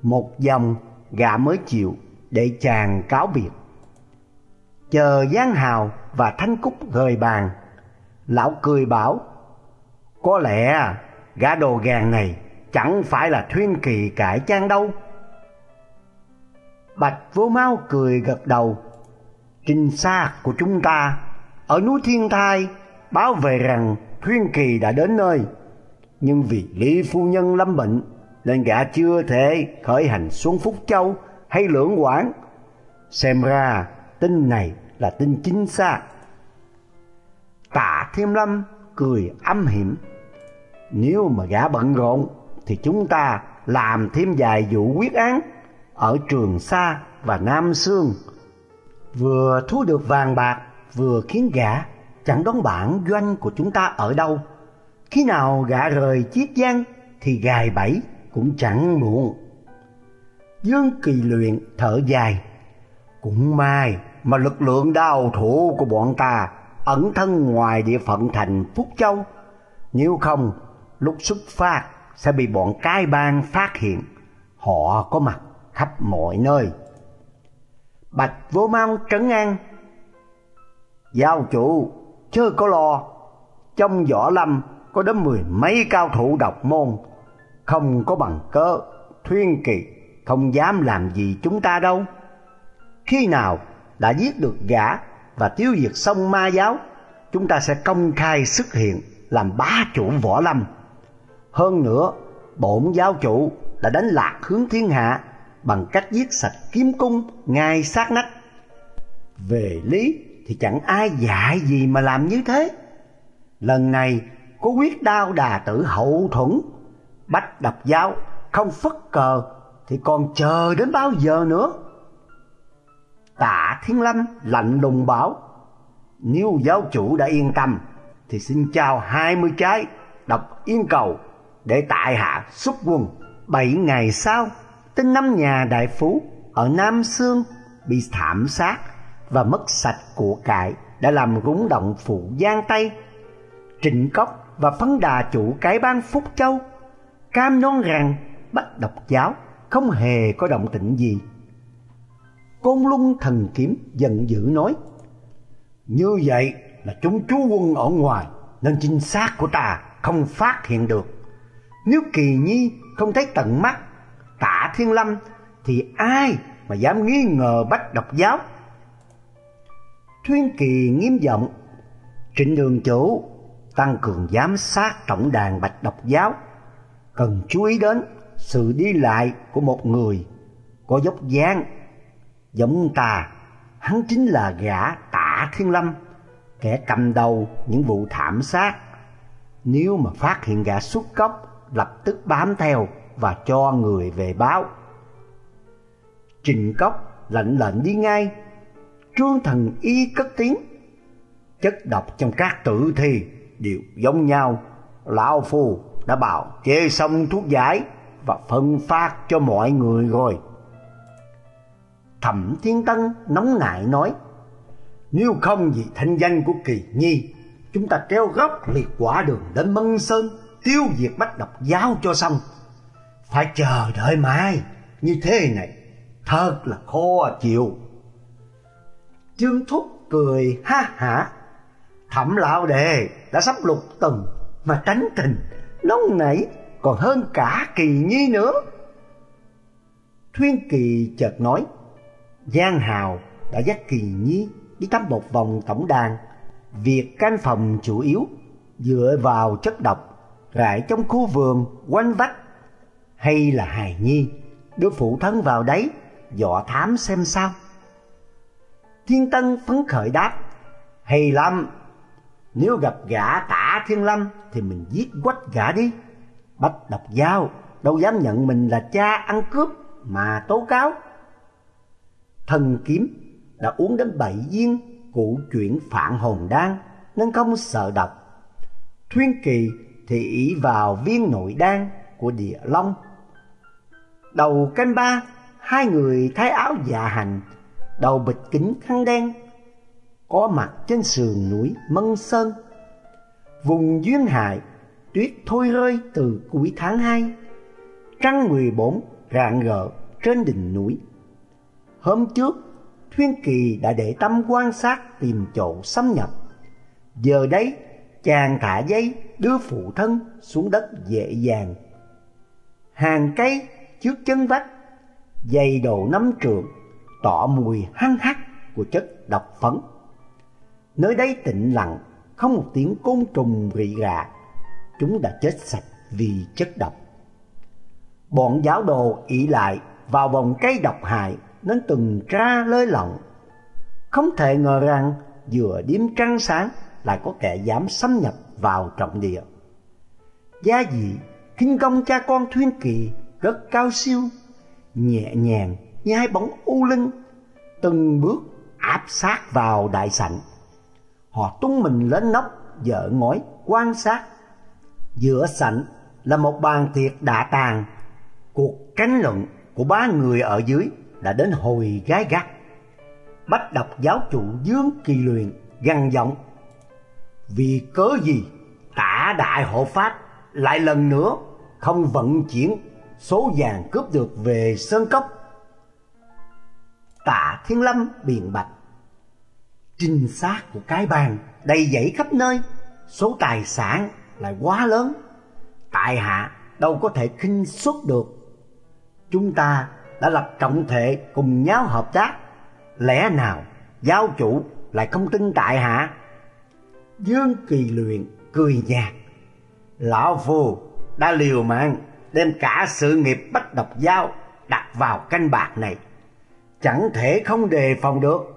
một dòng gã mới chịu để chàng cáo biệt. Chờ giang hào và thanh cúc rời bàn, lão cười bảo, có lẽ gã đồ gàng này chẳng phải là thuyên kỳ cải trang đâu. Bạch vô mau cười gật đầu trinh sát của chúng ta ở núi thiên thai báo về rằng thuyên kỳ đã đến nơi, nhưng vì lý phu nhân lâm bệnh nên gã chưa thể khởi hành xuống phúc châu hay lưỡng quảng xem ra tin này là tin chính xác tạ Thiêm lâm cười âm hiểm nếu mà gã bận rộn thì chúng ta làm thêm vài vụ quyết án ở Trường Sa và Nam Sương. Vừa thu được vàng bạc, vừa khiến gã chẳng đón bản doanh của chúng ta ở đâu. Khi nào gã rời chiết giang thì gài bẫy cũng chẳng muộn. Dương Kỳ Luyện thở dài. Cũng may mà lực lượng đào thủ của bọn ta ẩn thân ngoài địa phận thành Phúc Châu. Nếu không, lúc xuất phát sẽ bị bọn cai bang phát hiện. Họ có mặt khắp mọi nơi. Bạch vô mau trấn an. Giao chủ, chớ có lo. Trong võ lâm có đến mười mấy cao thủ độc môn. Không có bằng cớ, thuyên kỳ, không dám làm gì chúng ta đâu. Khi nào đã giết được gã và tiêu diệt xong ma giáo, chúng ta sẽ công khai xuất hiện làm bá chủ võ lâm. Hơn nữa, bổn giáo chủ đã đánh lạc hướng thiên hạ bằng cách giết sạch kiếm cung ngay sát nách. Về lý thì chẳng ai dạy gì mà làm như thế. Lần này có quyết đao đà tử hậu thuẫn, bách đập giáo, không phất cờ thì còn chờ đến bao giờ nữa? Tạ Thiên Lâm lạnh lùng bảo, nếu giáo chủ đã yên tâm thì xin trao hai mươi trái độc yên cầu để tại hạ xuất quân. Bảy ngày sau, tên năm nhà đại phú ở Nam Sương bị thảm sát và mất sạch của cải đã làm rúng động phụ giang Tây. Trịnh Cốc và phấn đà chủ cái bang Phúc Châu cam đoan rằng bách độc giáo không hề có động tĩnh gì. Côn Luân thần kiếm giận dữ nói: "Như vậy là chúng trú quân ở ngoài nên trinh sát của ta không phát hiện được. Nếu Kỳ Nhi không thấy tận mắt Tạ Thiên Lâm thì ai mà dám nghi ngờ bách độc giáo? Thuyên Kỳ nghiêm giọng, Trịnh đường chủ tăng cường giám sát tổng đàn bạch độc giáo, cần chú ý đến sự đi lại của một người có dốc dáng giống ta, hắn chính là gã Tạ Thiên Lâm, kẻ cầm đầu những vụ thảm sát. Nếu mà phát hiện gã xuất cốc, lập tức bám theo và cho người về báo. Trình Cốc lệnh lệnh đi ngay. Trương Thần Y cất tiếng. Chất độc trong các tử thi đều giống nhau. Lão Phu đã bảo chế xong thuốc giải và phân phát cho mọi người rồi. Thẩm Thiên Tân nóng nại nói, nếu không vì thanh danh của Kỳ Nhi, chúng ta kéo gốc liệt quả đường đến Mân Sơn tiêu diệt bách độc giáo cho xong. Phải chờ đợi mai như thế này, thật là khó chịu. Trương Thúc cười ha hả. Thẩm lão đệ đã sắp lục tuần mà tránh tình, nóng nảy còn hơn cả kỳ nhi nữa. Thuyên kỳ chợt nói, Giang Hào đã dắt kỳ nhi đi thăm một vòng tổng đàn. Việc canh phòng chủ yếu dựa vào chất độc rải trong khu vườn quanh vách hay là hài nhi đưa phụ thân vào đấy dọ thám xem sao thiên tân phấn khởi đáp hay lắm nếu gặp gã tả thiên lâm, thì mình giết quách gã đi. Bách độc giao, đâu dám nhận mình là cha ăn cướp mà tố cáo. Thần kiếm đã uống đến bảy viên cụ chuyển phản hồn đan, nên không sợ độc. Thuyên kỳ thì ý vào viên nội đan của địa long. Đầu canh ba, hai người thái áo dạ hành, đầu bịch kính khăn đen có mặt trên sườn núi mân sơn, vùng duyên hải tuyết thôi rơi từ cuối tháng hai, trăng mười bốn rạng rỡ trên đỉnh núi. Hôm trước, thuyên kỳ đã để tâm quan sát tìm chỗ xâm nhập. Giờ đây, chàng thả dây đưa phụ thân xuống đất dễ dàng. Hàng cây trước chân vách, dày độ năm trượng, tỏ mùi hăng hắc của chất độc phấn nơi đây tĩnh lặng, không một tiếng côn trùng rị gà. chúng đã chết sạch vì chất độc. Bọn giáo đồ ỷ lại vào vòng cây độc hại, nên từng tra lơi lỏng không thể ngờ rằng, vừa đêm trăng sáng, lại có kẻ dám xâm nhập vào trọng địa. Gia dị, kinh công cha con thuyên kỳ rất cao siêu, nhẹ nhàng như hai bóng u linh từng bước áp sát vào đại sảnh họ tung mình lên nóc vợ ngói, quan sát. Giữa sảnh là một bàn tiệc đạ tàn. Cuộc tranh luận của ba người ở dưới đã đến hồi gái gắt. Bách đọc giáo chủ dương kỳ luyện gằn giọng, vì cớ gì tả đại hộ pháp lại lần nữa không vận chuyển số vàng cướp được về sơn cốc? Tạ thiên lâm biện bạch trinh sát của cái bàn đầy dẫy khắp nơi. Số tài sản lại quá lớn. Tại hạ đâu có thể khinh xuất được. Chúng ta đã lập trọng thể cùng nhau hợp tác. Lẽ nào giáo chủ lại không tin tại hạ? Dương kỳ luyện cười nhạt. Lão phu đã liều mạng đem cả sự nghiệp bách độc giao đặt vào canh bạc này. Chẳng thể không đề phòng được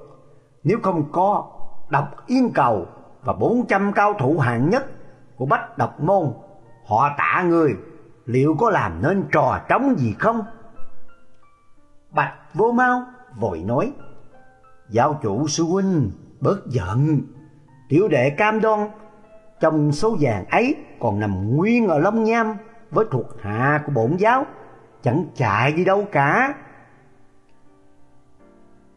nếu không có độc yên cầu và bốn trăm cao thủ hạng nhất của bách độc môn họ tạ người liệu có làm nên trò trống gì không bạch vô mau vội nói giáo chủ sư huynh bớt giận tiểu đệ cam đoan trong số vàng ấy còn nằm nguyên ở Long Nham với thuộc hạ của bổn giáo, chẳng chạy đi đâu cả.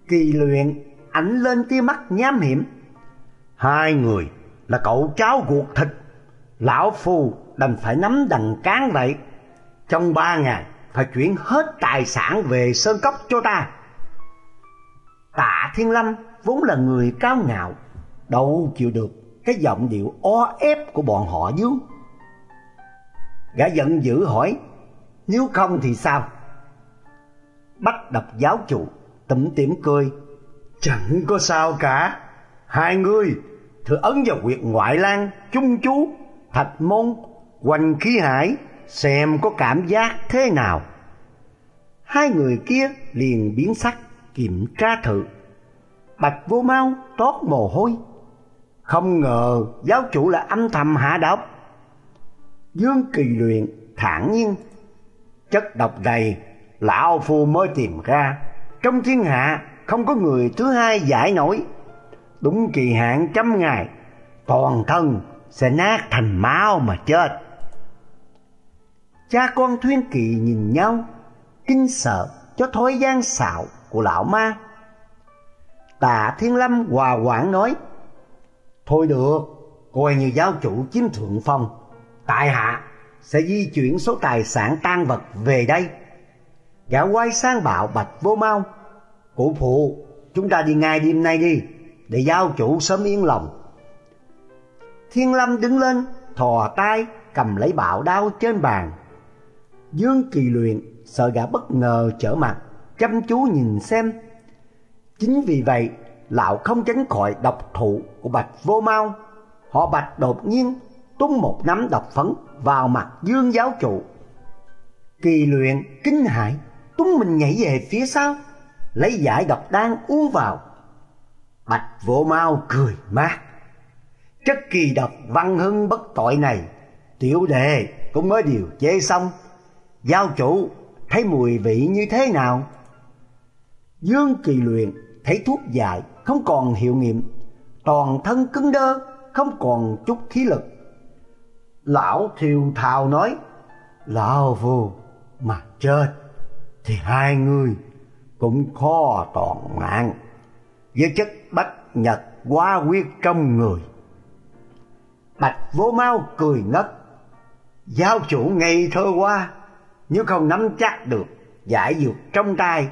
Kỳ luyện ảnh lên tia mắt nham hiểm. Hai người là cậu cháu ruột thịt, lão phu đành phải nắm đằng cán vậy. Trong ba ngày phải chuyển hết tài sản về sơn cốc cho ta. Tạ Thiên Lâm vốn là người cao ngạo, đâu chịu được cái giọng điệu o ép của bọn họ dưới. Gã giận dữ hỏi, nếu không thì sao? Bắt đập giáo chủ, tủm tỉm cười, chẳng có sao cả. Hai người thử ấn vào quyệt ngoại lang, chung chú, thạch môn, quanh khí hải, xem có cảm giác thế nào. Hai người kia liền biến sắc, kiểm tra thử. Bạch vô mau toát mồ hôi không ngờ giáo chủ là âm thầm hạ độc. Dương Kỳ Luyện thản nhiên, chất độc đầy, lão phu mới tìm ra, trong thiên hạ không có người thứ hai giải nổi. Đúng kỳ hạn trăm ngày, toàn thân sẽ nát thành máu mà chết. Cha con Thuyên Kỳ nhìn nhau, kinh sợ cho thói gian xạo của lão ma. Tạ Thiên Lâm hòa quản nói, Thôi được, coi như giáo chủ chiếm thượng phong. Tại hạ sẽ di chuyển số tài sản tan vật về đây. Gã quay sang bảo Bạch Vô Mau, Cụ phụ, chúng ta đi ngay đêm nay đi, để giáo chủ sớm yên lòng. Thiên Lâm đứng lên, thò tay cầm lấy bảo đao trên bàn. Dương Kỳ Luyện sợ gã bất ngờ trở mặt, chăm chú nhìn xem. Chính vì vậy, lão không tránh khỏi độc thủ của Bạch Vô Mau. Họ Bạch đột nhiên tung một nắm độc phấn vào mặt Dương giáo chủ. Kỳ Luyện kinh hãi, tung mình nhảy về phía sau, lấy giải độc đan uống vào. Bạch Vô Mau cười mát. Chất kỳ độc văn hưng bất tội này, tiểu đệ cũng mới điều chế xong. giao chủ thấy mùi vị như thế nào? Dương Kỳ Luyện thấy thuốc dài không còn hiệu nghiệm, toàn thân cứng đơ, không còn chút khí lực. Lão thiều thào nói, Lão vô mà chết thì hai người cũng khó toàn mạng với chất bách nhật quá quyết trong người. Bạch vô mau cười ngất, giáo chủ ngây thơ quá, nếu không nắm chắc được giải dược trong tay,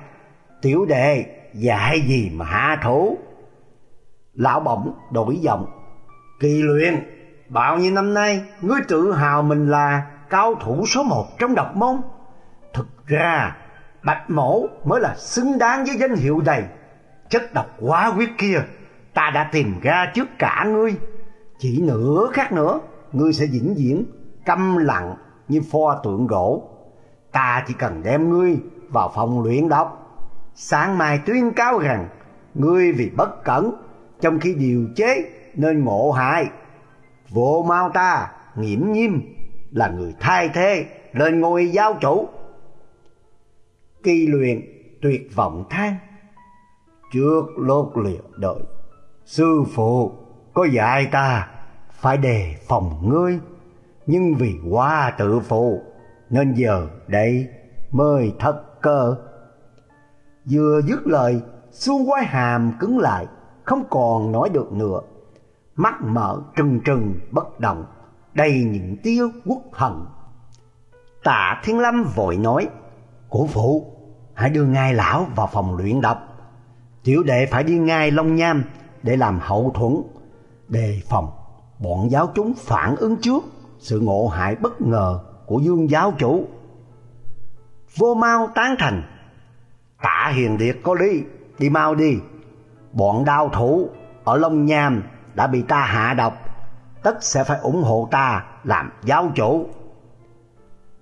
tiểu đệ dạy gì mà hạ thủ. Lão bỗng đổi giọng, kỳ luyện, bao nhiêu năm nay ngươi tự hào mình là cao thủ số một trong độc môn. Thực ra Bạch mổ mới là xứng đáng với danh hiệu này Chất độc quá quyết kia, Ta đã tìm ra trước cả ngươi. Chỉ nửa khác nữa, Ngươi sẽ vĩnh viễn câm lặng như pho tượng gỗ. Ta chỉ cần đem ngươi vào phòng luyện độc. Sáng mai tuyên cáo rằng, Ngươi vì bất cẩn, Trong khi điều chế nên ngộ hại. Vô mau ta, nghiễm nhiêm Là người thay thế lên ngôi giáo chủ kỳ luyện tuyệt vọng than. Trước lốt lìa đợi, sư phụ, có dạy ta phải đề phòng ngươi. Nhưng vì quá tự phụ, nên giờ đây mới thất cơ. Vừa dứt lời xuông quái hàm cứng lại, không còn nói được nữa. Mắt mở trừng trừng, bất động, đầy những tia quốc hận. Tạ thiên lâm vội nói, cổ phụ hãy đưa ngài lão vào phòng luyện độc. Tiểu đệ phải đi ngay long nham để làm hậu thuẫn, đề phòng bọn giáo chúng phản ứng trước sự ngộ hại bất ngờ của dương giáo chủ. Vô mau tán thành. Tạ hiền điệt có lý, đi mau đi. Bọn đao thủ ở long nham đã bị ta hạ độc, tất sẽ phải ủng hộ ta làm giáo chủ.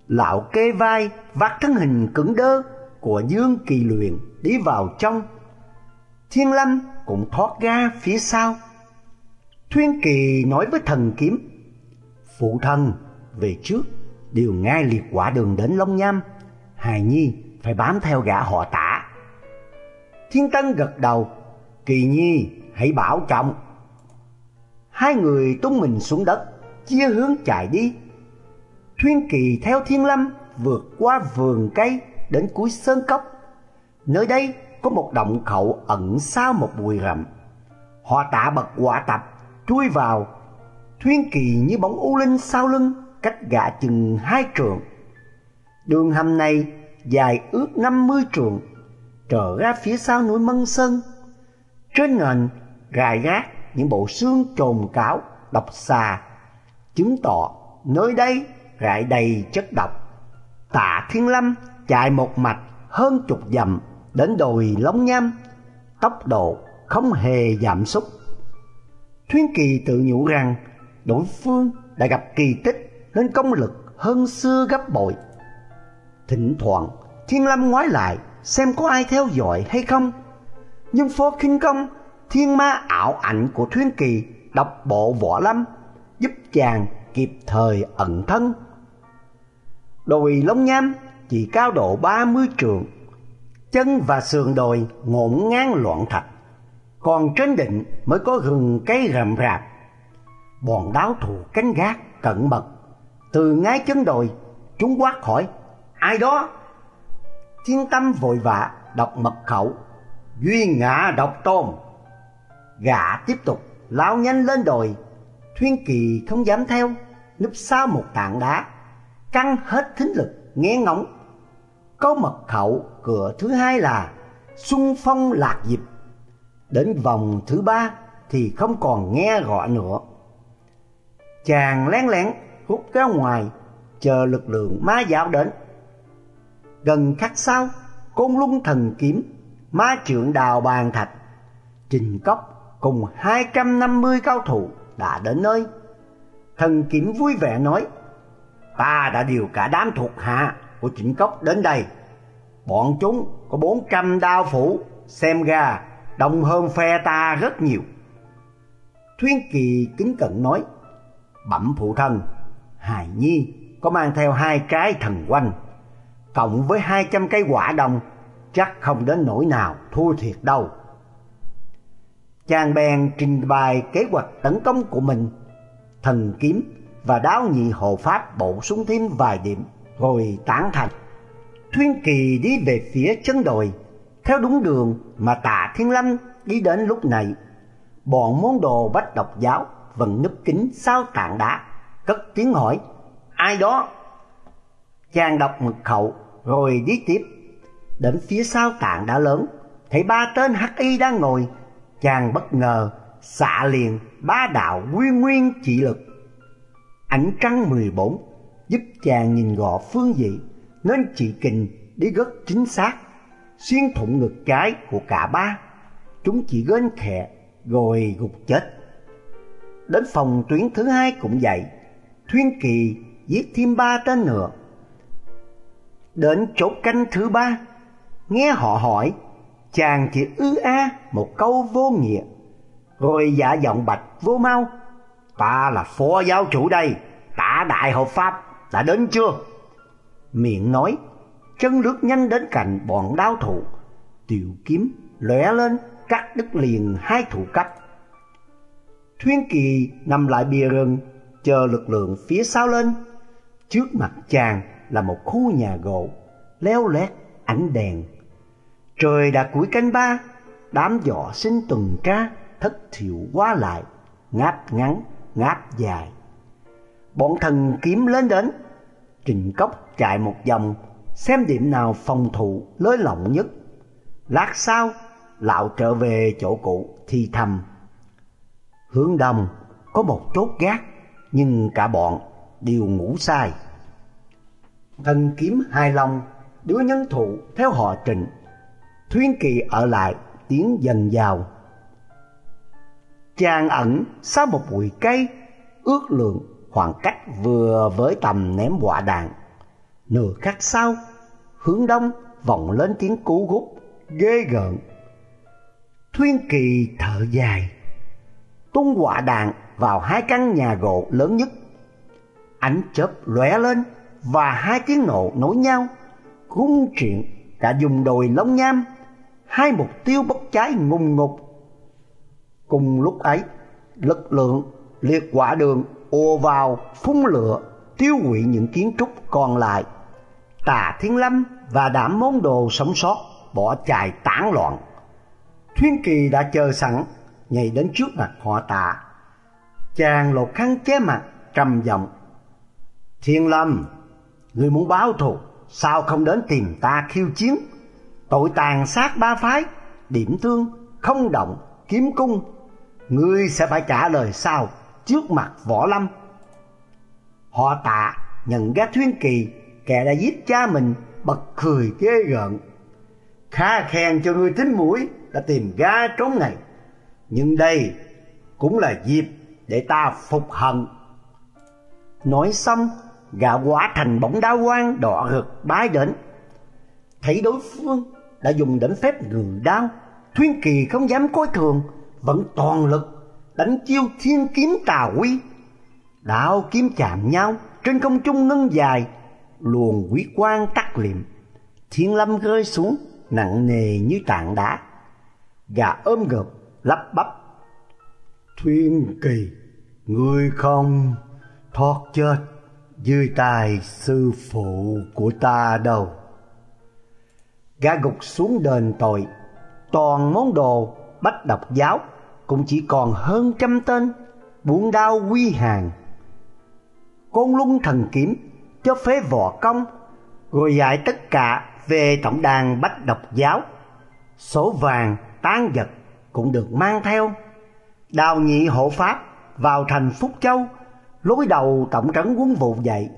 Lão kê vai vắt thân hình cứng đơ của Dương Kỳ Luyện đi vào trong. Thiên Lâm cũng thoát ra phía sau. Thuyên Kỳ nói với thần kiếm, Phụ thân về trước, điều ngay liệt quả đường đến Long Nham, Hài Nhi phải bám theo gã họ tả. Thiên Tân gật đầu, Kỳ Nhi hãy bảo trọng. Hai người tung mình xuống đất, chia hướng chạy đi. Thuyên Kỳ theo Thiên Lâm vượt qua vườn cây đến cuối sơn cốc. Nơi đây có một động khẩu ẩn sau một bụi rậm. Họ tạ bật quả tập, chui vào, thuyên kỳ như bóng u linh sau lưng, cách gã chừng hai trượng. Đường hầm này dài ước năm mươi trượng, trở ra phía sau núi Mân Sơn. Trên nền rải rác những bộ xương trồn cáo độc xà, chứng tỏ nơi đây rải đầy chất độc. Tạ Thiên Lâm chạy một mạch hơn chục dặm đến đồi Lóng Nham, tốc độ không hề giảm sút. Thuyên Kỳ tự nhủ rằng đối phương đã gặp kỳ tích nên công lực hơn xưa gấp bội. Thỉnh thoảng Thiên Lâm ngoái lại xem có ai theo dõi hay không. Nhưng phó khinh công thiên ma ảo ảnh của Thuyên Kỳ đọc bộ võ lâm giúp chàng kịp thời ẩn thân. Đồi Long Nham chỉ cao độ ba mươi trượng, chân và sườn đồi ngổn ngang loạn thạch, còn trên đỉnh mới có rừng cây rậm rạp. Bọn đáo thủ canh gác cẩn mật, từ ngay chân đồi, chúng quát hỏi, ai đó? Thiên tâm vội vã đọc mật khẩu, duy ngã độc tôn. Gã tiếp tục lao nhanh lên đồi, Thuyên Kỳ không dám theo, núp sau một tảng đá căng hết thính lực nghe ngóng. Có mật khẩu cửa thứ hai là xuân phong lạc dịp. Đến vòng thứ ba thì không còn nghe gọi nữa. Chàng lén lén hút ra ngoài chờ lực lượng ma giáo đến. Gần khắc sau, côn luân thần kiếm, ma trượng đào bàn thạch, trình cốc cùng 250 cao thủ đã đến nơi. Thần kiếm vui vẻ nói, ta đã điều cả đám thuộc hạ của Trịnh Cốc đến đây. Bọn chúng có 400 đao phủ, xem ra đông hơn phe ta rất nhiều. Thuyên Kỳ kính cận nói, bẩm phụ thân, Hài Nhi có mang theo hai cái thần quanh, cộng với 200 cây quả đồng, chắc không đến nỗi nào thua thiệt đâu. Chàng bèn trình bày kế hoạch tấn công của mình, thần kiếm và đáo nhị hộ pháp bổ sung thêm vài điểm rồi tán thành. Thuyên Kỳ đi về phía chân đồi, theo đúng đường mà Tạ Thiên Lâm đi đến lúc này. Bọn môn đồ bách độc giáo vẫn núp kính sau tảng đá, cất tiếng hỏi, ai đó? Chàng đọc mật khẩu rồi đi tiếp, đến phía sau tảng đá lớn, thấy ba tên hắc y đang ngồi, chàng bất ngờ xạ liền ba đạo nguyên nguyên trị lực. Ánh trăng 14 giúp chàng nhìn gọ phương vị, nên chỉ kình đi rất chính xác, xuyên thủng ngực trái của cả ba. Chúng chỉ gên khẽ rồi gục chết. Đến phòng tuyến thứ hai cũng vậy, thuyên kỳ giết thêm ba tên nữa đến chỗ canh thứ ba, nghe họ hỏi, chàng chỉ ư a một câu vô nghĩa, rồi giả giọng bạch vô mau, ta là phó giáo chủ đây, tả đại hộ pháp đã đến chưa? Miệng nói, chân lướt nhanh đến cạnh bọn đao thủ tiểu kiếm lóe lên, cắt đứt liền hai thủ cấp thuyên kỳ nằm lại bìa rừng, chờ lực lượng phía sau lên. Trước mặt chàng là một khu nhà gỗ, leo lét, ánh đèn. Trời đã cuối canh ba, đám giỏ sinh tuần tra thất thiểu qua lại, ngáp ngắn, ngáp dài bọn thần kiếm lên đến, trình cốc chạy một vòng, xem điểm nào phòng thủ lới lỏng nhất. Lát sau, lão trở về chỗ cũ thì thầm. Hướng đông có một chốt gác, nhưng cả bọn đều ngủ sai thần kiếm hai long, đứa nhân thụ theo họ trịnh, thuyên kỳ ở lại tiến dần vào chàng ẩn sau một bụi cây, ước lượng khoảng cách vừa với tầm ném quả đạn. Nửa khắc sau, hướng đông vọng lên tiếng cú gút, ghê gợn. Thuyên kỳ thở dài, tung quả đạn vào hai căn nhà gỗ lớn nhất. Ánh chớp lóe lên và hai tiếng nổ nối nhau cung chuyện cả dùng đồi lông nham, hai mục tiêu bốc cháy ngùng ngục. Cùng lúc ấy, lực lượng liệt quả đường ùa vào, phun lửa, tiêu hủy những kiến trúc còn lại. Tà thiên lâm và đám môn đồ sống sót bỏ chạy tán loạn. Thuyên kỳ đã chờ sẵn, nhảy đến trước mặt họ tạ chàng lột khăn che mặt, trầm giọng, thiên lâm, người muốn báo thù, sao không đến tìm ta khiêu chiến? Tội tàn sát ba phái, điểm thương, không động, kiếm cung. Ngươi sẽ phải trả lời sao? Trước mặt võ lâm. Họ tạ, nhận ra thuyên kỳ, kẻ đã giết cha mình, bật cười ghê gợn. Khá khen cho người tính mũi, đã tìm ra trốn này. Nhưng đây cũng là dịp để ta phục hận. Nói xong, gã quả thành bóng đá quang đỏ rực bái đến. Thấy đối phương đã dùng đến phép ngừng đao, thuyên kỳ không dám coi thường, vẫn toàn lực đánh chiêu thiên kiếm tà quy. Đạo kiếm chạm nhau, trên không trung ngân dài, luồng quý quang tắt liệm. Thiên lâm rơi xuống, nặng nề như tảng đá. Gà ôm gợp, lắp bắp. Thuyền kỳ, người không thoát chết dưới tài sư phụ của ta đâu. Gã gục xuống đền tội, toàn món đồ bách độc giáo cũng chỉ còn hơn trăm tên buông đao quy hàng côn luân thần kiếm cho phế võ công, rồi dạy tất cả về tổng đàn bách độc giáo. Số vàng, tán vật cũng được mang theo. Đào nhị hộ pháp vào thành Phúc Châu, lối đầu tổng trấn quân vụ dậy.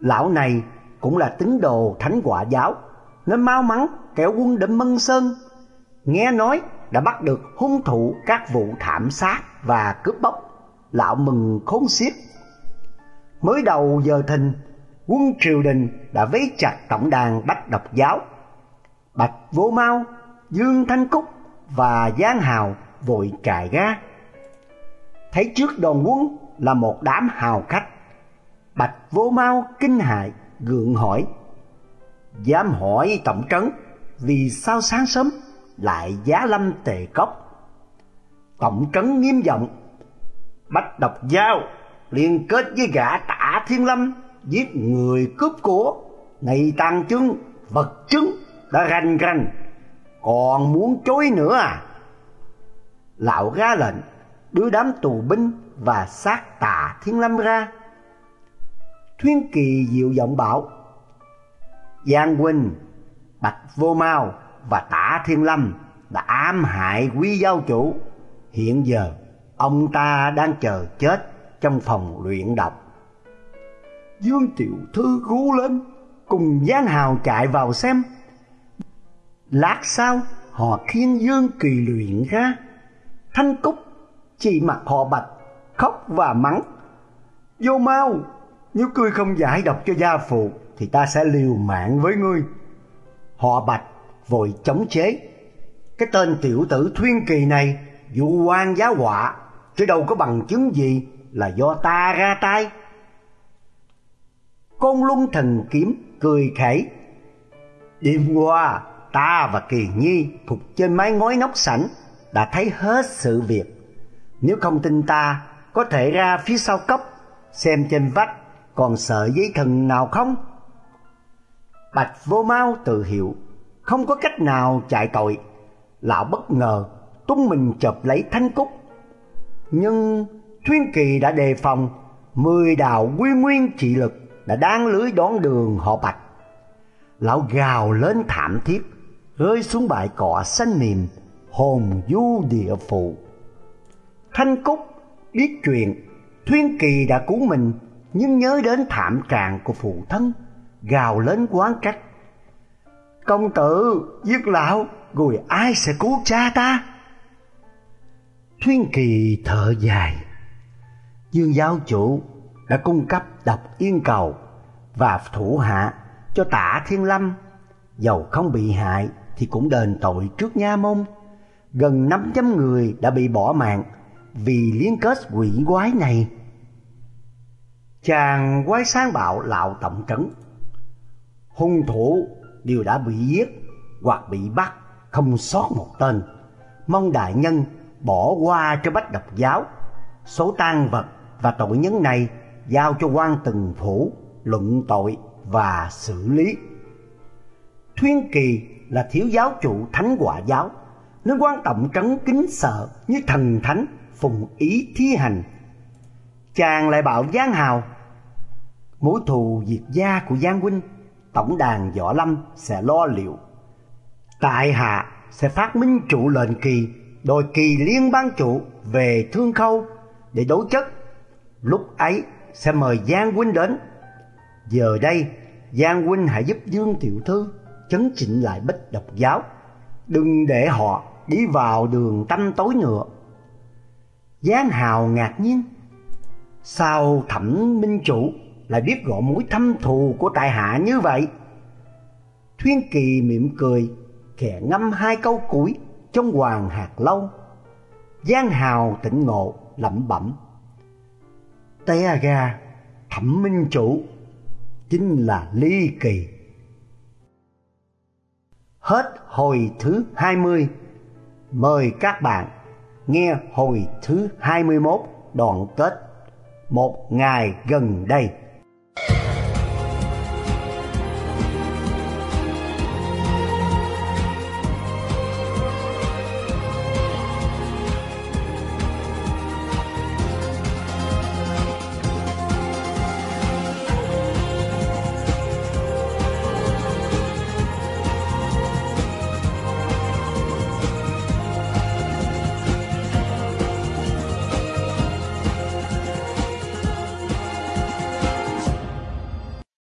Lão này cũng là tín đồ thánh quả giáo, nên mau mắn kéo quân đến Mân Sơn. Nghe nói đã bắt được hung thủ các vụ thảm sát và cướp bóc, lão mừng khốn xiết. Mới đầu giờ thìn, quân triều đình đã vấy chặt tổng đàn bách độc giáo. Bạch Vô Mau, Dương Thanh Cúc và Giang Hào vội trại ra. Thấy trước đoàn quân là một đám hào khách. Bạch Vô Mau kinh hại gượng hỏi: "Dám hỏi tổng trấn, vì sao sáng sớm lại giá lâm tề cốc?" Tổng trấn nghiêm giọng: "Bách độc giao liên kết với gã Tả Thiên Lâm giết người cướp của, này tàn chứng vật chứng đã rành rành, còn muốn chối nữa à?" Lão ra lệnh đưa đám tù binh và xác Tả Thiên Lâm ra Thuyên Kỳ dịu giọng bảo Giang huynh, Bạch Vô Mau và Tả Thiên Lâm đã ám hại quý giáo chủ. Hiện giờ ông ta đang chờ chết trong phòng luyện độc. Dương Tiểu Thư rú lên, cùng Giang Hào chạy vào xem. Lát sau, họ khiêng Dương Kỳ luyện ra. Thanh Cúc chỉ mặt họ Bạch, khóc và mắng. Vô mau, nếu ngươi không giải độc cho gia phụ Thì ta sẽ liều mạng với ngươi Họ bạch vội chống chế. Cái tên tiểu tử Thuyên Kỳ này Dụ quan giá họa Chứ đâu có bằng chứng gì Là do ta ra tay. Côn luân thần kiếm cười khẩy. Đêm qua ta và Kỳ Nhi Phục trên mái ngói nóc sảnh Đã thấy hết sự việc. Nếu không tin ta Có thể ra phía sau cốc Xem trên vách còn sợ giấy thần nào không? Bạch vô mau tự hiểu, không có cách nào chạy tội. Lão bất ngờ, tung mình chộp lấy thanh cúc. Nhưng Thuyên Kỳ đã đề phòng, mười đạo quy nguyên trị lực đã đang lưới đón đường họ Bạch. Lão gào lên thảm thiết, rơi xuống bãi cỏ xanh mềm, hồn du địa phụ. Thanh Cúc biết chuyện, Thuyên Kỳ đã cứu mình nhưng nhớ đến thảm trạng của phụ thân, gào lên quán trách. Công tử, giết lão, rồi ai sẽ cứu cha ta? Thuyên Kỳ thở dài. Dương giáo chủ đã cung cấp độc yên cầu và thủ hạ cho tả thiên lâm. Dầu không bị hại thì cũng đền tội trước nha môn. Gần 500 người đã bị bỏ mạng vì liên kết quỷ quái này chàng quái sáng bạo lão tổng trấn hung thủ đều đã bị giết hoặc bị bắt không sót một tên. Mong đại nhân bỏ qua cho bách độc giáo. Số tang vật và tội nhân này giao cho quan từng phủ luận tội và xử lý. Thuyên kỳ là thiếu giáo chủ thánh quả giáo nên quan tổng trấn kính sợ như thần thánh phùng ý thi hành. Chàng lại bảo giang hào mối thù diệt gia của Giang huynh, tổng đàn võ lâm sẽ lo liệu. Tại hạ sẽ phát minh trụ lệnh kỳ, đòi kỳ liên ban chủ về thương khâu để đối chất. Lúc ấy sẽ mời Giang huynh đến. Giờ đây, Giang huynh hãy giúp Dương tiểu thư chấn chỉnh lại bích độc giáo, đừng để họ đi vào đường tăm tối nữa. Giang Hào ngạc nhiên, sao thẩm minh chủ lại biết gõ mối thâm thù của tại hạ như vậy. Thuyên Kỳ mỉm cười, khẽ ngâm hai câu cuối trong hoàng hạt lâu. Giang Hào tỉnh ngộ, lẩm bẩm. Té ra, thẩm minh chủ chính là ly kỳ. Hết hồi thứ 20. Mời các bạn nghe hồi thứ 21 đoạn kết. Một ngày gần đây.